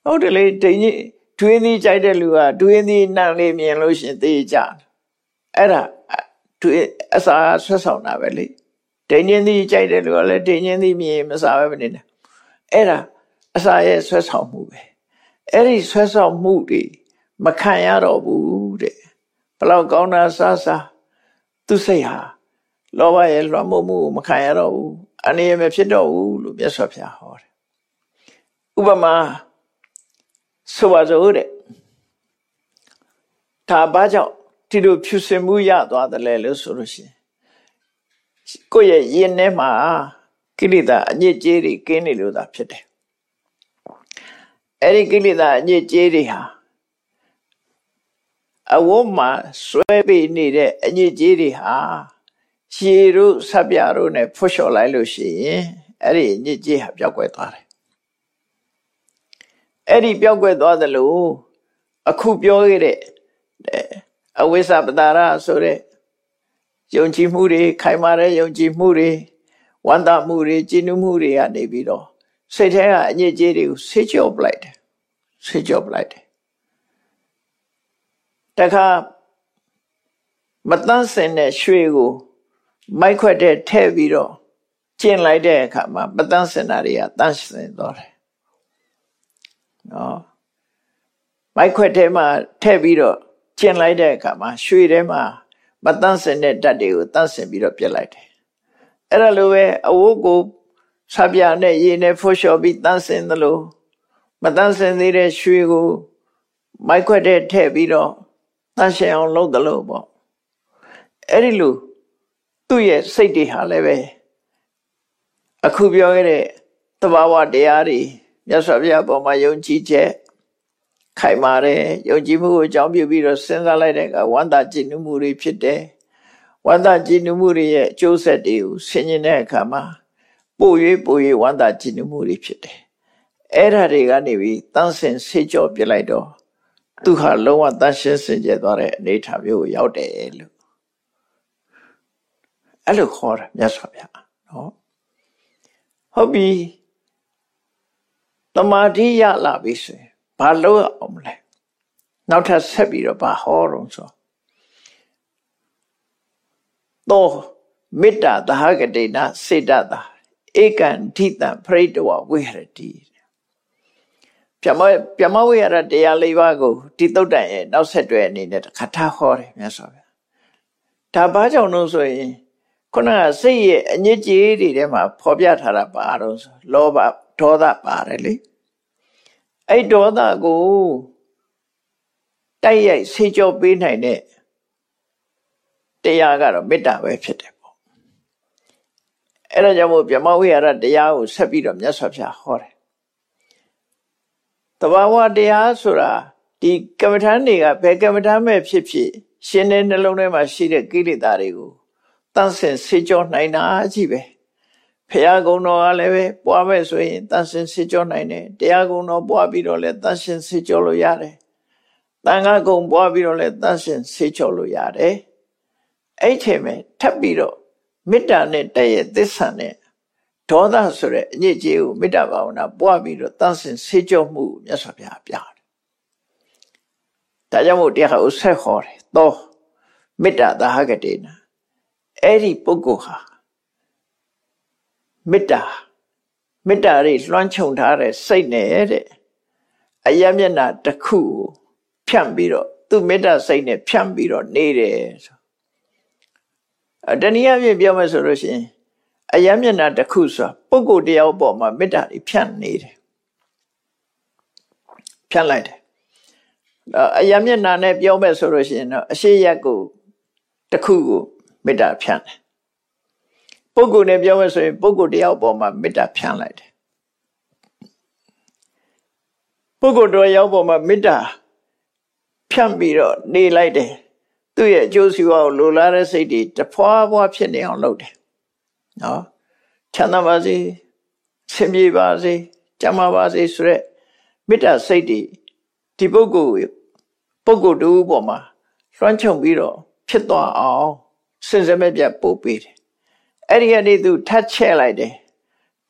ဟုတ်တယ်လေဒိန်ကြီးတွင်းသည်ကြိုက်တဲ့လူကတွင်းသည်နံလေးမြင်လို့ရှင်သိကြအဲ့ဒါတွေ့အစာဆွတ်ဆောင်တာပဲလေဒိန်ချင်းသည်ကြိုက်တယ်လို့လည်းဒိန်ချင်းသည်မြင်မစားပဲမနေနဲ့အဲ့ဒါအစာရဲ့ဆွတ်ဆောင်မှုပဲအဲ့ဒီဆွတ်ဆောင်မှုတွေမခံရတော့ဘူးတဲ့ဘလောက်ကောင်းတာစားစား သူစိတ်ဟာလောဘရဲ့လွှမ်းမိုးမှုမခံရတော့ဘူးအနေရမဖြစ်တော့ဘူးလို့မြတ်စွာဘုရားဟောတယ်ဥပမာဆိုပါစို့တဲ့ဒါဘာကြောင့်ဒီလိုဖြူစင်မှုရသွားတယ်လဲလို့ဆိုလို့ရှိရင်ကိုယ့်ရဲ့ရင်ထဲမှာကိလေသာအညစ်အကြေးတွေကင်းနေလို့သာဖြစ်တယ်အဲ့ဒီကိလေသာအညစ်အကြေးတွေဟာ အဝတ်မှာဆွဲပေးနေတဲ့အညစ်အကြေးတွေဟာရှည်တို့ဆပ်ပြတို့နဲ့ဖွလျှော်လိုက်လို့ရှိရင်အဲ့ဒီအညစ်အကြေးဟာပျောက်ကွယ်သွားတယ်အဲ့ဒီပျောက်ကွယ်သွားသလိုအခုပြောခဲ့တဲ့အဝိဇ္ဇပတာရဆိုတဲ့ယုံကြည်မှုတွေခိုင်မာတဲ့ယုံကြည်မှုတွေဝန္တာမှုတွေကြည်နူးမှုတွေကနေပြီးတော့စိတ်ထဲကအညစ်အကြေးတွေကိုဆေးကြောပလိုက်တယ်ဆေးကြောပလိုက်တယ် တခါမတန်းစင်တဲ့ရွှေကို မိုက်ခွက်တဲ့ထည့်ပြီးတော့ကျင်လိုက်တဲ့အခါမှာမတန်းစင်တာတွေကတန်းစင်သွားတယ်နော်မိုက်ခွက်ထဲမှာထည့်ပြီးတော့ကျင်လိုက်တဲ့အခါမှာရွှေထဲမှာမတန်းစင်တဲ့ဓာတ်တွေကိုတန်းစင်ပြီးတော့ပြစ်လိုက်တယ်အဲ့ဒါလိုပဲအဝတ်ကိုဆပ်ပြနဲ့ရေနဲ့ဖွလျှော်ပြီးတန်းစင်သလိုမတန်းစင်သေးတဲ့ရွှေကိုမိုက်ခွက်ထဲထည့်ပြီးတော့ တန်းရှင်အောင်လုပ်တယ်လို့ပေါ့အဲ့ဒီလိုသူ့ရဲ့စိတ်တွေဟာလည်းပဲအခုပြောခဲ့တဲ့တဘာဝတရားတွေမြတ်စွာဘုရားပေါ်မှာယုံကြည်ချက်ခိုင်မာတယ်ယုံကြည်မှုကိုအကြောင်းပြုပြီးတော့စဉ်းစားလိုက်တဲ့အခါဝန္တာကြည်နုမှုတွေဖြစ်တယ်ဝန္တာကြည်နုမှုတွေရဲ့အကျိုးဆက်တွေကိုဆင်ခြင်တဲ့အခါမှာပို့၍ပို့၍ဝန္တာကြည်နုမှုတွေဖြစ်တယ်အဲ့ဓာတွေကနေပြီးတန်းစင်ဆေးကြောပြလိုက်တော့ သူဟာလုံးဝတန်ရှင်းစင်ကြယ်သွားတဲ့အနေထားမျိုးကိုရောက်တယ်လို့အဲ့လိုခေါ်တာမြတ်စွာဘုရားနော်ဟုတ်ပြီတမာတိရလာပြီဆိုရင်ဘာလို့အောင်မလဲနောက်ထပ်ဆက်ပြီးတော့ဘာဟောတော့ဆိုတော့မေတ္တာသဟဂတိနာစေတတာဧကံဓိတံပရိတဝဝိဟရတိ ပြမပြမဝိရတရား၄ပါးကိုဒီတုတ်တန်ရဲ့နောက်ဆက်တွဲအနေနဲ့ခထဟောတယ်မြတ်စွာဘုရားဒါဘာကြောင့်လို့ဆိုရင်ခုနကစိတ်ရဲ့အညစ်အကြေးတွေထဲမှာဖော်ပြထားတာပါတော့ဆိုလောဘဒေါသပါတယ်လေအဲ့ဒေါသကိုတိုက်ရိုက်ဆေးကြောပေးနိုင်တဲ့တရားကတော့မေတ္တာပဲဖြစ်တယ်ပေါ့အဲ့ဒါကြောင့်မို့ဗြဟ္မဝိဟာရတရားကိုဆက်ပြီးတော့မြတ်စွာဘုရားဟောတယ် တဘာဝတရားဆိုတာဒီကမ္မထာတွေကဘယ်ကမ္မထာမဲ့ဖြစ်ဖြစ်ရှင်တဲ့နှလုံးထဲမှာရှိတဲ့ကိလေသာတွေကိုတန့်စင်ဆေးကြောနိုင်တာကြီးပဲဖရာကုံတော်ကလည်းပဲပွားမဲ့ဆိုရင်တန့်စင်ဆေးကြောနိုင်တယ်တရားကုံတော်ပွားပြီးတော့လည်းတန့်စင်ဆေးကြောလို့ရတယ်တန်ခါကုံပွားပြီးတော့လည်းတန့်စင်ဆေးကြောလို့ရတယ်အဲ့ချိန်မှာထပ်ပြီးတော့မေတ္တာနဲ့တည့်ရဲ့သစ္စာနဲ့ ဒေါသဆိုတဲ့အညစ်အကြေးကိုမေတ္တာဘာဝနာပွားပြီးတော့တန့်စင်ဆေးကြောမှုမြတ်စွာဘုရားပြတယ်ဒါကြောင့်မို့တရားကိုဆက်ခေါ်တယ်သောမေတ္တာသာဟကတိနာအဲ့ဒီပုဂ္ဂိုလ်ဟာမေတ္တာမေတ္တာတွေလွှမ်းခြုံထားတဲ့စိတ်နဲ့တဲ့အယမျက်နာတစ်ခုကိုဖြန့်ပြီးတော့သူမေတ္တာစိတ်နဲ့ဖြန့်ပြီးတော့နေတယ်ဆိုအတနည်းအားဖြင့်ပြောမယ်ဆိုလို့ရှိရင် အယမျက်နာတစ်ခုဆိုပုဂ္ဂိုလ်တယောက်ပေါ်မှာမေတ္တာတွေဖြန့်နေတယ်ဖြန့်လိုက်တယ်အယမျက်နာနဲ့ပြောမယ်ဆိုလို့ရှိရင်တော့အရှိရက်ကိုတစ်ခုကိုမေတ္တာဖြန့်တယ်ပုဂ္ဂိုလ်နဲ့ပြောမယ်ဆိုရင်ပုဂ္ဂိုလ်တယောက်ပေါ်မှာမေတ္တာဖြန့်လိုက်တယ်ပုဂ္ဂိုလ်တော်ရောက်ပေါ်မှာမေတ္တာဖြန့်ပြီးတော့နေလိုက်တယ်သူ့ရဲ့အကျိုးစီးပွားကိုလိုလားတဲ့စိတ်တွေတဖွာဖွာဖြစ်နေအောင်လုပ်တယ် နော်ချမ်းသာပါစေဆင်ပြေပါစေကျမ်းမာပါစေဆိုရက်မေတ္တာစိတ်တွေဒီပုဂ္ဂိုလ်ပုဂ္ဂိုလ်တူပေါ်မှာလွှမ်းခြုံပြီးတော့ဖြစ်သွားအောင်စင်စမဲ့ပြပို့ပေးတယ်အဲ့ဒီကနေသူထတ်ချဲ့လိုက်တယ်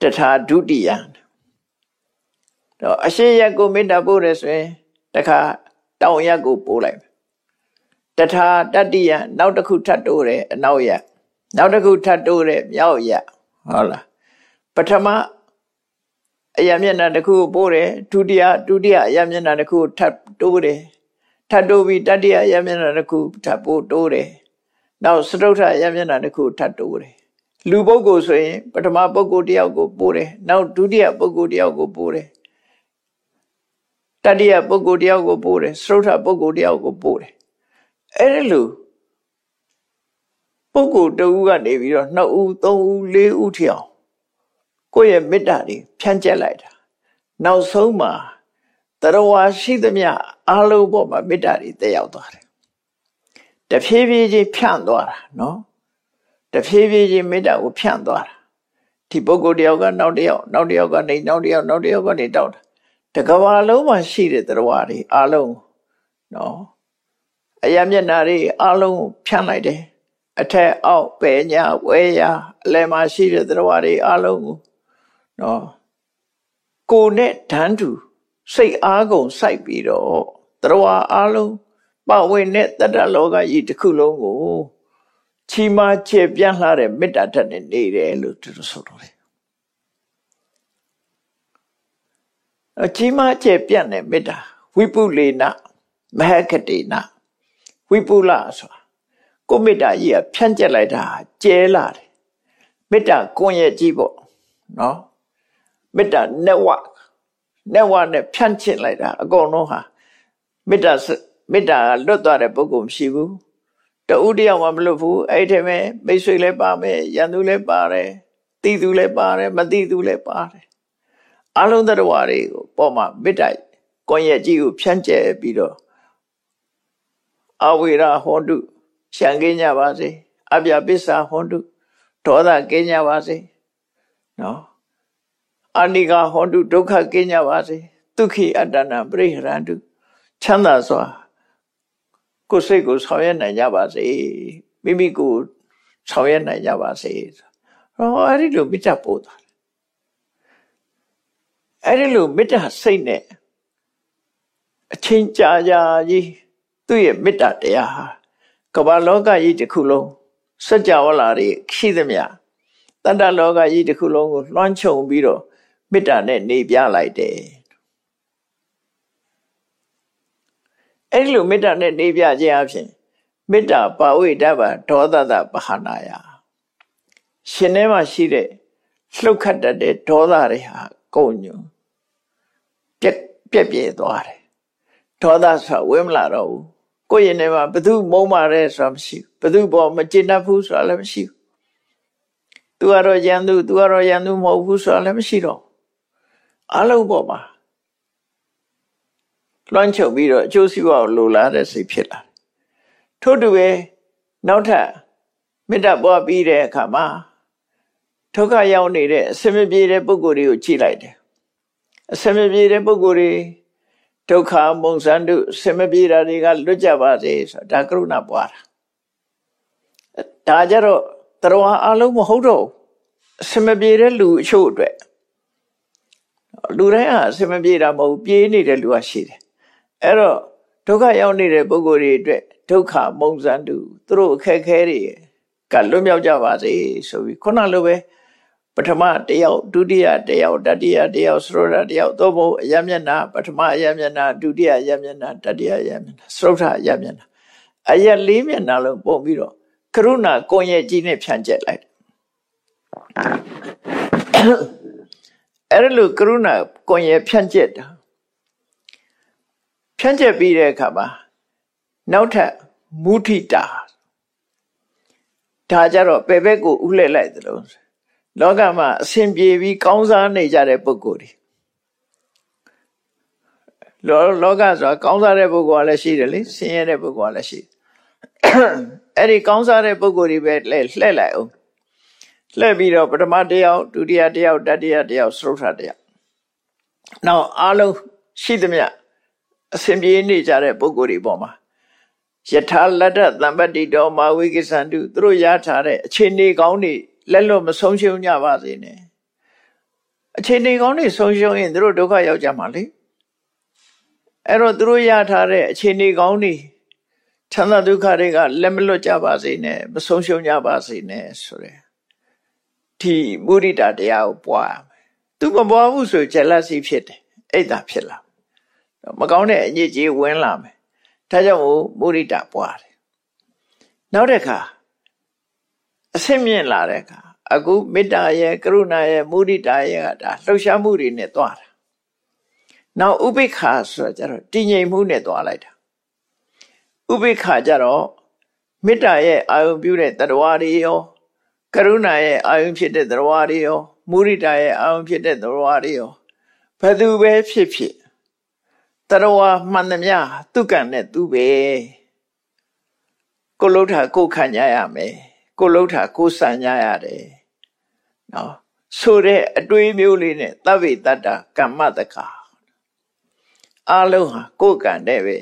တထာဒုတိယတော့အရှိရက်ကိုမေတ္တာပို့တယ်ဆိုရင်တခါတောင်ရက်ကိုပို့လိုက်တထာတတိယနောက်တစ်ခုထပ်တိုးတယ်အနောက်ရက် နောက်တစ်ခုထပ်တိုးတယ်မြောက်ရက်ဟုတ်လားပထမအယမျက်နှာတစ်ခုကိုပို့တယ်ဒုတိယဒုတိယအယမျက်နှာတစ်ခုထပ်တိုးတယ်ထပ်တိုးပြီးတတိယအယမျက်နှာတစ်ခုထပ်ပို့တိုးတယ်နောက်စတုထအယမျက်နှာတစ်ခုထပ်တိုးတယ်လူပုဂ္ဂိုလ်ဆိုရင်ပထမပုဂ္ဂိုလ်တယောက်ကိုပို့တယ်နောက်ဒုတိယပုဂ္ဂိုလ်တယောက်ကိုပို့တယ်တတိယပုဂ္ဂိုလ်တယောက်ကိုပို့တယ်သရုတ်ထပုဂ္ဂိုလ်တယောက်ကိုပို့တယ်အဲ့ဒီလို ပုဂ္ဂိုလ်တဦးကနေပြီးတော့နှစ်ဦးသုံးဦးလေးဦးထအောင်ကိုယ့်ရဲ့မေတ္တာတွေဖြန့်ကျက်လိုက်တာနောက်ဆုံးမှာတရဝါရှိသမျှအားလုံးပေါ်မှာမေတ္တာတွေတက်ရောက်သွားတယ်တဖြည်းဖြည်းချင်းဖြန့်သွားတာနော်တဖြည်းဖြည်းချင်းမေတ္တာကိုဖြန့်သွားတာဒီပုဂ္ဂိုလ်တယောက်ကနောက်တယောက်နောက်တယောက်ကနေနောက်တယောက်နောက်တယောက်ကနေတောက်တာတကဘာလုံးမှာရှိတဲ့တရားတွေအားလုံးနော်အယမျက်နာတွေအားလုံးဖြန့်လိုက်တယ် အထက်အောက်ပဲညာဝဲရာအလယ်မှာရှိတဲ့တရားတွေအားလုံးကိုနော်ကိုနဲ့ဓာန်တူစိတ်အားကုန်စိုက်ပြီးတော့တရားအားလုံးပဝင်တဲ့တတ္တလောကကြီးတစ်ခုလုံးကိုချီးမားချေပြန့်လှတဲ့မေတ္တာဓာတ်နဲ့နေတယ်လို့သူတို့ဆိုတော့တယ်အချီးမားချေပြန့်တဲ့မေတ္တာဝိပုလေနမဟကတိနဝိပုလဆိုတာ ကိုမေတ္တာကြီးကဖြန့်ကျက်လိုက်တာကျဲလာတယ်မေတ္တာကွန်ရဲ့ကြီးပေါ့နော်မေတ္တာ network network နဲ့ဖြန့်ကျက်လိုက်တာအကုန်လုံးဟာမေတ္တာမေတ္တာလွတ်သွားတဲ့ပုဂ္ဂိုလ်မရှိဘူးတူတယောက်မှမလွတ်ဘူးအဲ့ဒီမဲ့မိတ်ဆွေလည်းပါမယ်ရန်သူလည်းပါတယ်တိသူလည်းပါတယ်မတိသူလည်းပါတယ်အလုံးတော်တွေကိုပေါ်မှာမေတ္တာကွန်ရက်ကြီးကိုဖြန့်ကျက်ပြီးတော့အဝိရာဟောတု ရှံကင်းကြပါစေအပြပစ္စာဟောတုဒေါသကင်းကြပါစေနော်အနိကဟောတုဒုက္ခကင်းကြပါစေဒုက္ခိအတ္တနာပရိဟရန္တုချမ်းသာစွာကိုယ်စိတ်ကိုဆောင်ရွက်နိုင်ကြပါစေမိမိကိုဆောင်ရွက်နိုင်ကြပါစေဟောအဲ့ဒီလိုမေတ္တာပို့တာအဲ့ဒီလိုမေတ္တာစိတ်နဲ့အချင်းကြာကြာကြီးသူ့ရဲ့မေတ္တာတရားဟာ ကမ္ဘာလောကကြီးတစ်ခုလုံးစัจ java လာတွေရှိသမျှတတ္တလောကကြီးတစ်ခုလုံးကိုလွှမ်းခြုံပြီးတော့မေတ္တာနဲ့နေပြလိုက်တယ်အဲ့လိုမေတ္တာနဲ့နေပြခြင်းအဖြစ်မေတ္တာပါဝိတ္တဗဒေါသတပဟာနာယရှင်ထဲမှာရှိတဲ့လှုပ်ခတ်တတ်တဲ့ဒေါသတွေဟာကုန်ညွန်ပြက်ပြက်ပြဲသွားတယ်ဒေါသဆိုဝဲမလာတော့ဘူး ကိုယ့်ရင်ထဲမှာဘသူမုံမာတယ်ဆိုတာမရှိဘူးဘသူပေါ်မကျေနပ်ဘူးဆိုတာလည်းမရှိဘူးသူကတော့ရန်သူသူကတော့ရန်သူမဟုတ်ဘူးဆိုတာလည်းမရှိတော့အလုံးပေါ်မှာလွှမ်းချုပ်ပြီးတော့အကျိုးစီးပွားကိုလိုလားတဲ့စိတ်ဖြစ်လာတယ်ထို့တူပဲနောက်ထပ်မေတ္တာပွားပြီးတဲ့အခါမှာဒုက္ခရောက်နေတဲ့အစမပြေတဲ့ပုဂ္ဂိုလ်တွေကိုကြည့်လိုက်တယ်အစမပြေတဲ့ပုဂ္ဂိုလ်တွေ ဒုက္ခမုံစံတုအစမပြေတာတွေကလွတ်ကြပါစေဆိုတာဒါကရုဏာပွားတာဒါကြတော့တရဝအလုံးမဟုတ်တော့အစမပြေတဲ့လူအချို့အတွက်လူတိုင်းဟာအစမပြေတာမဟုတ်ပြေးနေတဲ့လူကရှိတယ်အဲ့တော့ဒုက္ခရောက်နေတဲ့ပုဂ္ဂိုလ်တွေအတွက်ဒုက္ခမုံစံတူသူတို့အခက်ခဲတွေကလွတ်မြောက်ကြပါစေဆိုပြီးခုနလိုပဲ ပထမတယောက်ဒုတိယတယောက်တတိယတယောက်သရုတ်တယောက်သို့မဟုတ်အယမျက်နာပထမအယမျက်နာဒုတိယအယမျက်နာတတိယအယမျက်နာသရုတ်အယမျက်နာအယလေးမျက်နာလုံးပုံပြီးတော့ကရုဏာကိုယ်ရဲ့ကြီးနဲ့ဖြန့်ကျက်လိုက်အဲ့လိုကရုဏာကိုယ်ရဲ့ဖြန့်ကျက်တာဖြန့်ကျက်ပြီးတဲ့အခါမှာနောက်ထပ်မုထိတာဒါကြတော့ပေဘက်ကိုဥလှည့်လိုက်သလို လောကမှာအစဉ်ပြေပြီးကောင်းစားနေကြတဲ့ပုဂ္ဂိုလ်တွေလောလောကဆိုတာကောင်းစားတဲ့ပုဂ္ဂိုလ်ကလည်းရှိတယ်လေဆင်းရဲတဲ့ပုဂ္ဂိုလ်ကလည်းရှိတယ်အဲ့ဒီကောင်းစားတဲ့ပုဂ္ဂိုလ်တွေပဲလှည့်လှည့်လိုက်အောင်လှည့်ပြီးတော့ပထမတစ်ယောက်ဒုတိယတစ်ယောက်တတိယတစ်ယောက်သရုတ်ထတစ်ယောက်နောက်အားလုံးရှိသမျှအစဉ်ပြေနေကြတဲ့ပုဂ္ဂိုလ်တွေပေါ်မှာယထာလတ္တသံပတ္တိတော်မာဝိကိသန္တုသူတို့ရထားတဲ့အခြေအနေကောင်းတွေ လက်လွတ်မဆုံးရှုံးကြပါစေနဲ့အခြေအနေကောင်းတွေဆုံးရှုံးရင်သူတို့ဒုက္ခရောက်ကြမှာလေအဲ့တော့သူတို့ရထားတဲ့အခြေအနေကောင်းတွေချမ်းသာဒုက္ခတွေကလက်မလွတ်ကြပါစေနဲ့မဆုံးရှုံးကြပါစေနဲ့ဆိုရယ်ဒီမုဒိတာတရားကိုပွားရမယ်သူမပွားဘူးဆိုဂျက်လက်စီဖြစ်တယ်အဲ့ဒါဖြစ်လာမကောင်းတဲ့အညစ်အကြေးဝင်လာမယ်ဒါကြောင့်မို့မုဒိတာပွားတယ်နောက်တစ်ခါ အဆင့်မြင့်လာတဲ့အခါအခုမေတ္တာရဲ့ကရုဏာရဲ့မုဒိတာရဲ့ကဒါလှုပ်ရှားမှုတွေနဲ့သွားတာနောက်ဥပိ္ပခာဆိုတာကျတော့တည်ငြိမ်မှုနဲ့သွားလိုက်တာဥပိ္ပခာကျတော့မေတ္တာရဲ့အာယုံပြုတဲ့တရားတွေရောကရုဏာရဲ့အာယုံဖြစ်တဲ့တရားတွေရောမုရိဒာရဲ့အာယုံဖြစ်တဲ့တရားတွေရောဘယ်သူပဲဖြစ်ဖြစ်တရားမှန်သမျှသူကံနဲ့သူပဲကိုလှုပ်တာကိုခံကြရမယ် ကိုလှုပ်တာကိုဆန်ကြရတယ်နော်ဆိုတဲ့အတွေးမျိုးလေးနဲ့သဗ္ဗေတ္တကမ္မတကာအလုံးဟာကိုယ်ကံတဲ့ပဲ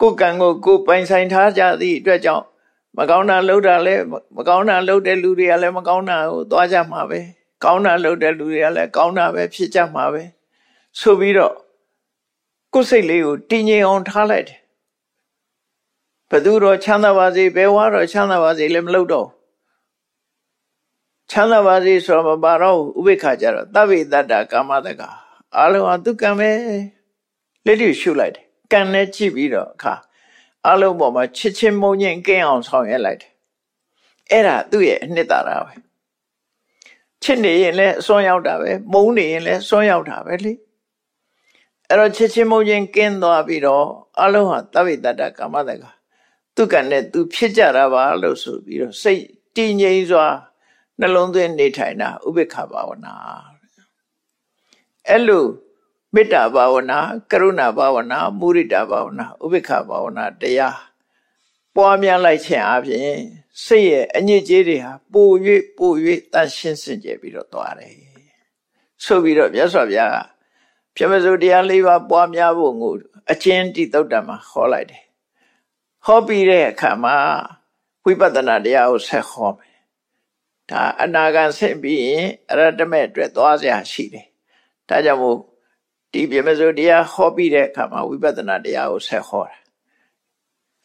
ကိုယ်ကံကိုကိုယ်ပိုင်ဆိုင်ထားကြသည့်အတွက်ကြောင့်မကောင်းတာလုပ်တာလဲမကောင်းတာလုပ်တဲ့လူတွေကလည်းမကောင်းတာကိုသွားကြမှာပဲကောင်းတာလုပ်တဲ့လူတွေကလည်းကောင်းတာပဲဖြစ်ကြမှာပဲဆိုပြီးတော့ကိုယ်စိတ်လေးကိုတည်ငြိမ်အောင်ထားလိုက်တယ် ဘသူတော့ချမ်းသာပါစေဘယ်ဝါတော့ချမ်းသာပါစေလည်းမလုပ်တော့ချမ်းသာပါစေဆိုတော့မပါတော့ဥပိ္ပခါကြတော့သဗ္ဗေတ္တကာမတကာအလုံးဟာသူကံပဲလက်တွေ့ရှုလိုက်တယ်ကံနဲ့ကြည့်ပြီးတော့အခါအလုံးပေါ်မှာချစ်ချင်းမုန်းချင်းကင်းအောင်ဆောင်ရွက်လိုက်တယ်အဲ့ဒါသူ့ရဲ့အနှစ်သာရပဲချစ်နေရင်လည်းအစွန်းရောက်တာပဲမုန်းနေရင်လည်းစွန်းရောက်တာပဲလေအဲ့တော့ချစ်ချင်းမုန်းချင်းကင်းသွားပြီးတော့အလုံးဟာသဗ္ဗေတ္တကာမတကာ သူကနဲ့သူဖြစ်ကြတာပါလို့ဆိုပြီးတော့စိတ်တည်ငြိမ်စွာနှလုံးသွင်းနေထိုင်တာဥပိ္ပခဘာဝနာအဲ့လိုမေတ္တာဘာဝနာကရုဏာဘာဝနာမုရိဒာဘာဝနာဥပိ္ပခဘာဝနာတရားပွားများလိုက်ခြင်းအပြင်စိတ်ရဲ့အညစ်အကြေးတွေဟာပို၍ပို၍တန်ရှင်းစင်ကြယ်ပြီးတော့သွားတယ်ဆိုပြီးတော့မြတ်စွာဘုရားကပြမစိုးတရားလေးပါးပွားများဖို့ကိုအချင်းတိတုတ်တံမှာခေါ်လိုက်တယ် ဟောပြီးတဲ့အခါမှာဝိပဿနာတရားကိုဆက်ဟောမယ်ဒါအနာဂတ်ဆင့်ပြီးရင်အရတမဲ့အတွက်သွားစရာရှိတယ်ဒါကြောင့်မို့ဒီပြမစိုးတရားဟောပြီးတဲ့အခါမှာဝိပဿနာတရားကိုဆက်ဟောတာ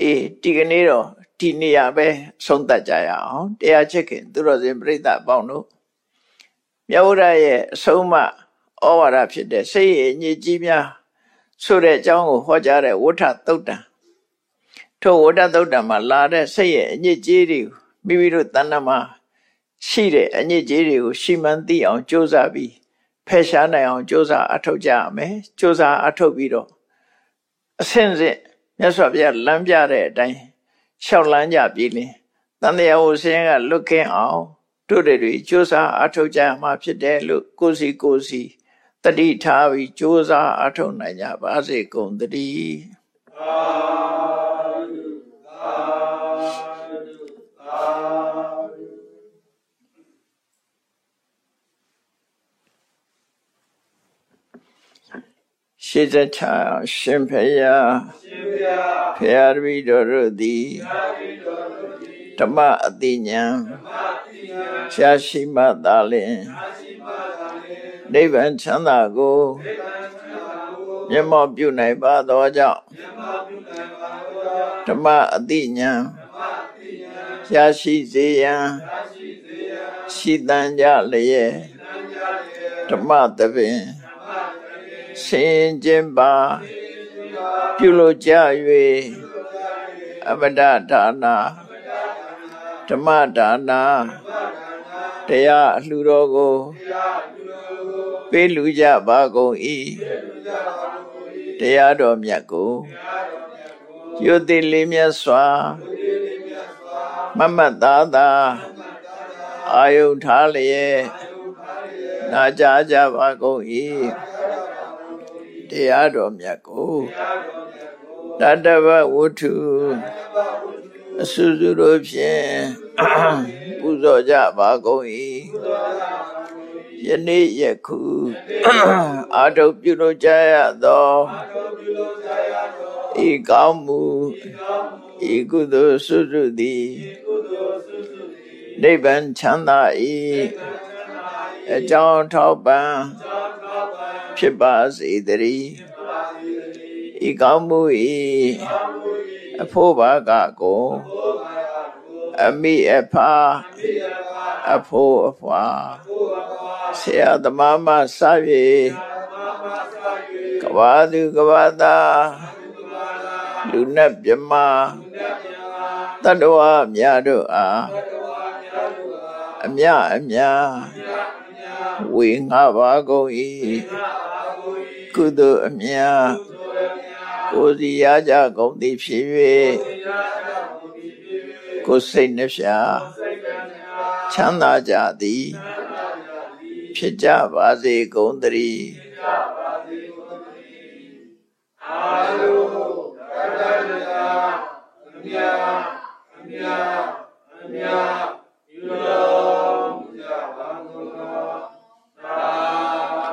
အေးဒီကနေ့တော့ဒီနေရာပဲဆုံးသက်ကြရအောင်တရားချစ်ခင်သူတော်စင်ပြိဿအပေါင်းတို့မြတ်ဗုဒ္ဓရဲ့အဆုံးအမဩဝါဒဖြစ်တဲ့စိတ်ရည်ညစ်ကြီးများဆိုတဲ့အကြောင်းကိုဟောကြားတဲ့ဝဋ္ထသုတ်တံ ထိုဝဋ္ထသုတ်တံမှာလာတဲ့စိတ်ရဲ့အညစ်ကြေးတွေမိမိတို့တဏ္ဍမှာရှိတဲ့အညစ်ကြေးတွေကိုရှီမှန်းသိအောင်ကြိုးစားပြီးဖယ်ရှားနိုင်အောင်ကြိုးစားအထောက်ကြရမယ်ကြိုးစားအထောက်ပြီးတော့အဆင့်ဆင့်မြတ်စွာဘုရားလမ်းပြတဲ့အတိုင်းလျှောက်လန်းကြပြီလင်တန်တရားကိုဆင်းကလွတ်ခင်းအောင်တို့တွေကြိုးစားအထောက်ကြမှာဖြစ်တယ်လို့ကိုစီကိုစီတတိထားပြီးကြိုးစားအထောက်နိုင်ကြပါစေကုန်တည်း ရှေးသက်ချရှင်ဖယားဖယားတပည့်တော်တို့သည်ဓမ္မအတိညာရှားရှိမှသာလင်နိဗ္ဗာန်ချမ်းသာကိုမျက်မှောက်ပြုနိုင်ပါသောကြောင့်ဓမ္မအတိညာရှားရှိစေရန်ရှိတန်ကြလျက်ဓမ္မသဘင် ဆင်ခြင်းပါပြုလို့ကြ၍အမဒဒါနာဓမ္မဒါနာတရားအလှတော်ကိုပေးလူကြပါကုန်၏တရားတော်မြတ်ကိုယုတိလေးမြတ်စွာမမတ်သားသာအာယုထားလျက်နာကြားကြပါကုန်၏ တရားတော်မြတ်ကိုတတဗဝုထုအဆူဆူတို့ဖြင့်ပူဇော်ကြပါကုန်၏ယနေ့ယခုအာထုပြုလို့ကြရသောဤကောင်းမှုဤကုသိုလ်ဆုစုသည်နိဗ္ဗာန်ချမ်းသာ၏အကြောင်းထောက်ပံ့ ဖြစ်ပါစေတည်းဤကောင်းမှု၏အဖို့ဘာကကိုအမိအဖာအဖို့အဖွာဆရာသမားမစ၍ကဘာသူကဘာသာလူနဲ့မြမတတ္တဝါများတို့အားအမြအမြ ဝေငါပါကုန်၏ကုသိုလ်အမြတ်ကိုစီရကြကုန်သည်ဖြစ်၍ကိုစိတ်နှဖျားချမ်းသာကြသည်ဖြစ်ကြပါစေကုန်သတည်းအာလောကတ္တနာအမြာအမြာအမြာ Yudam Javangalam Amen.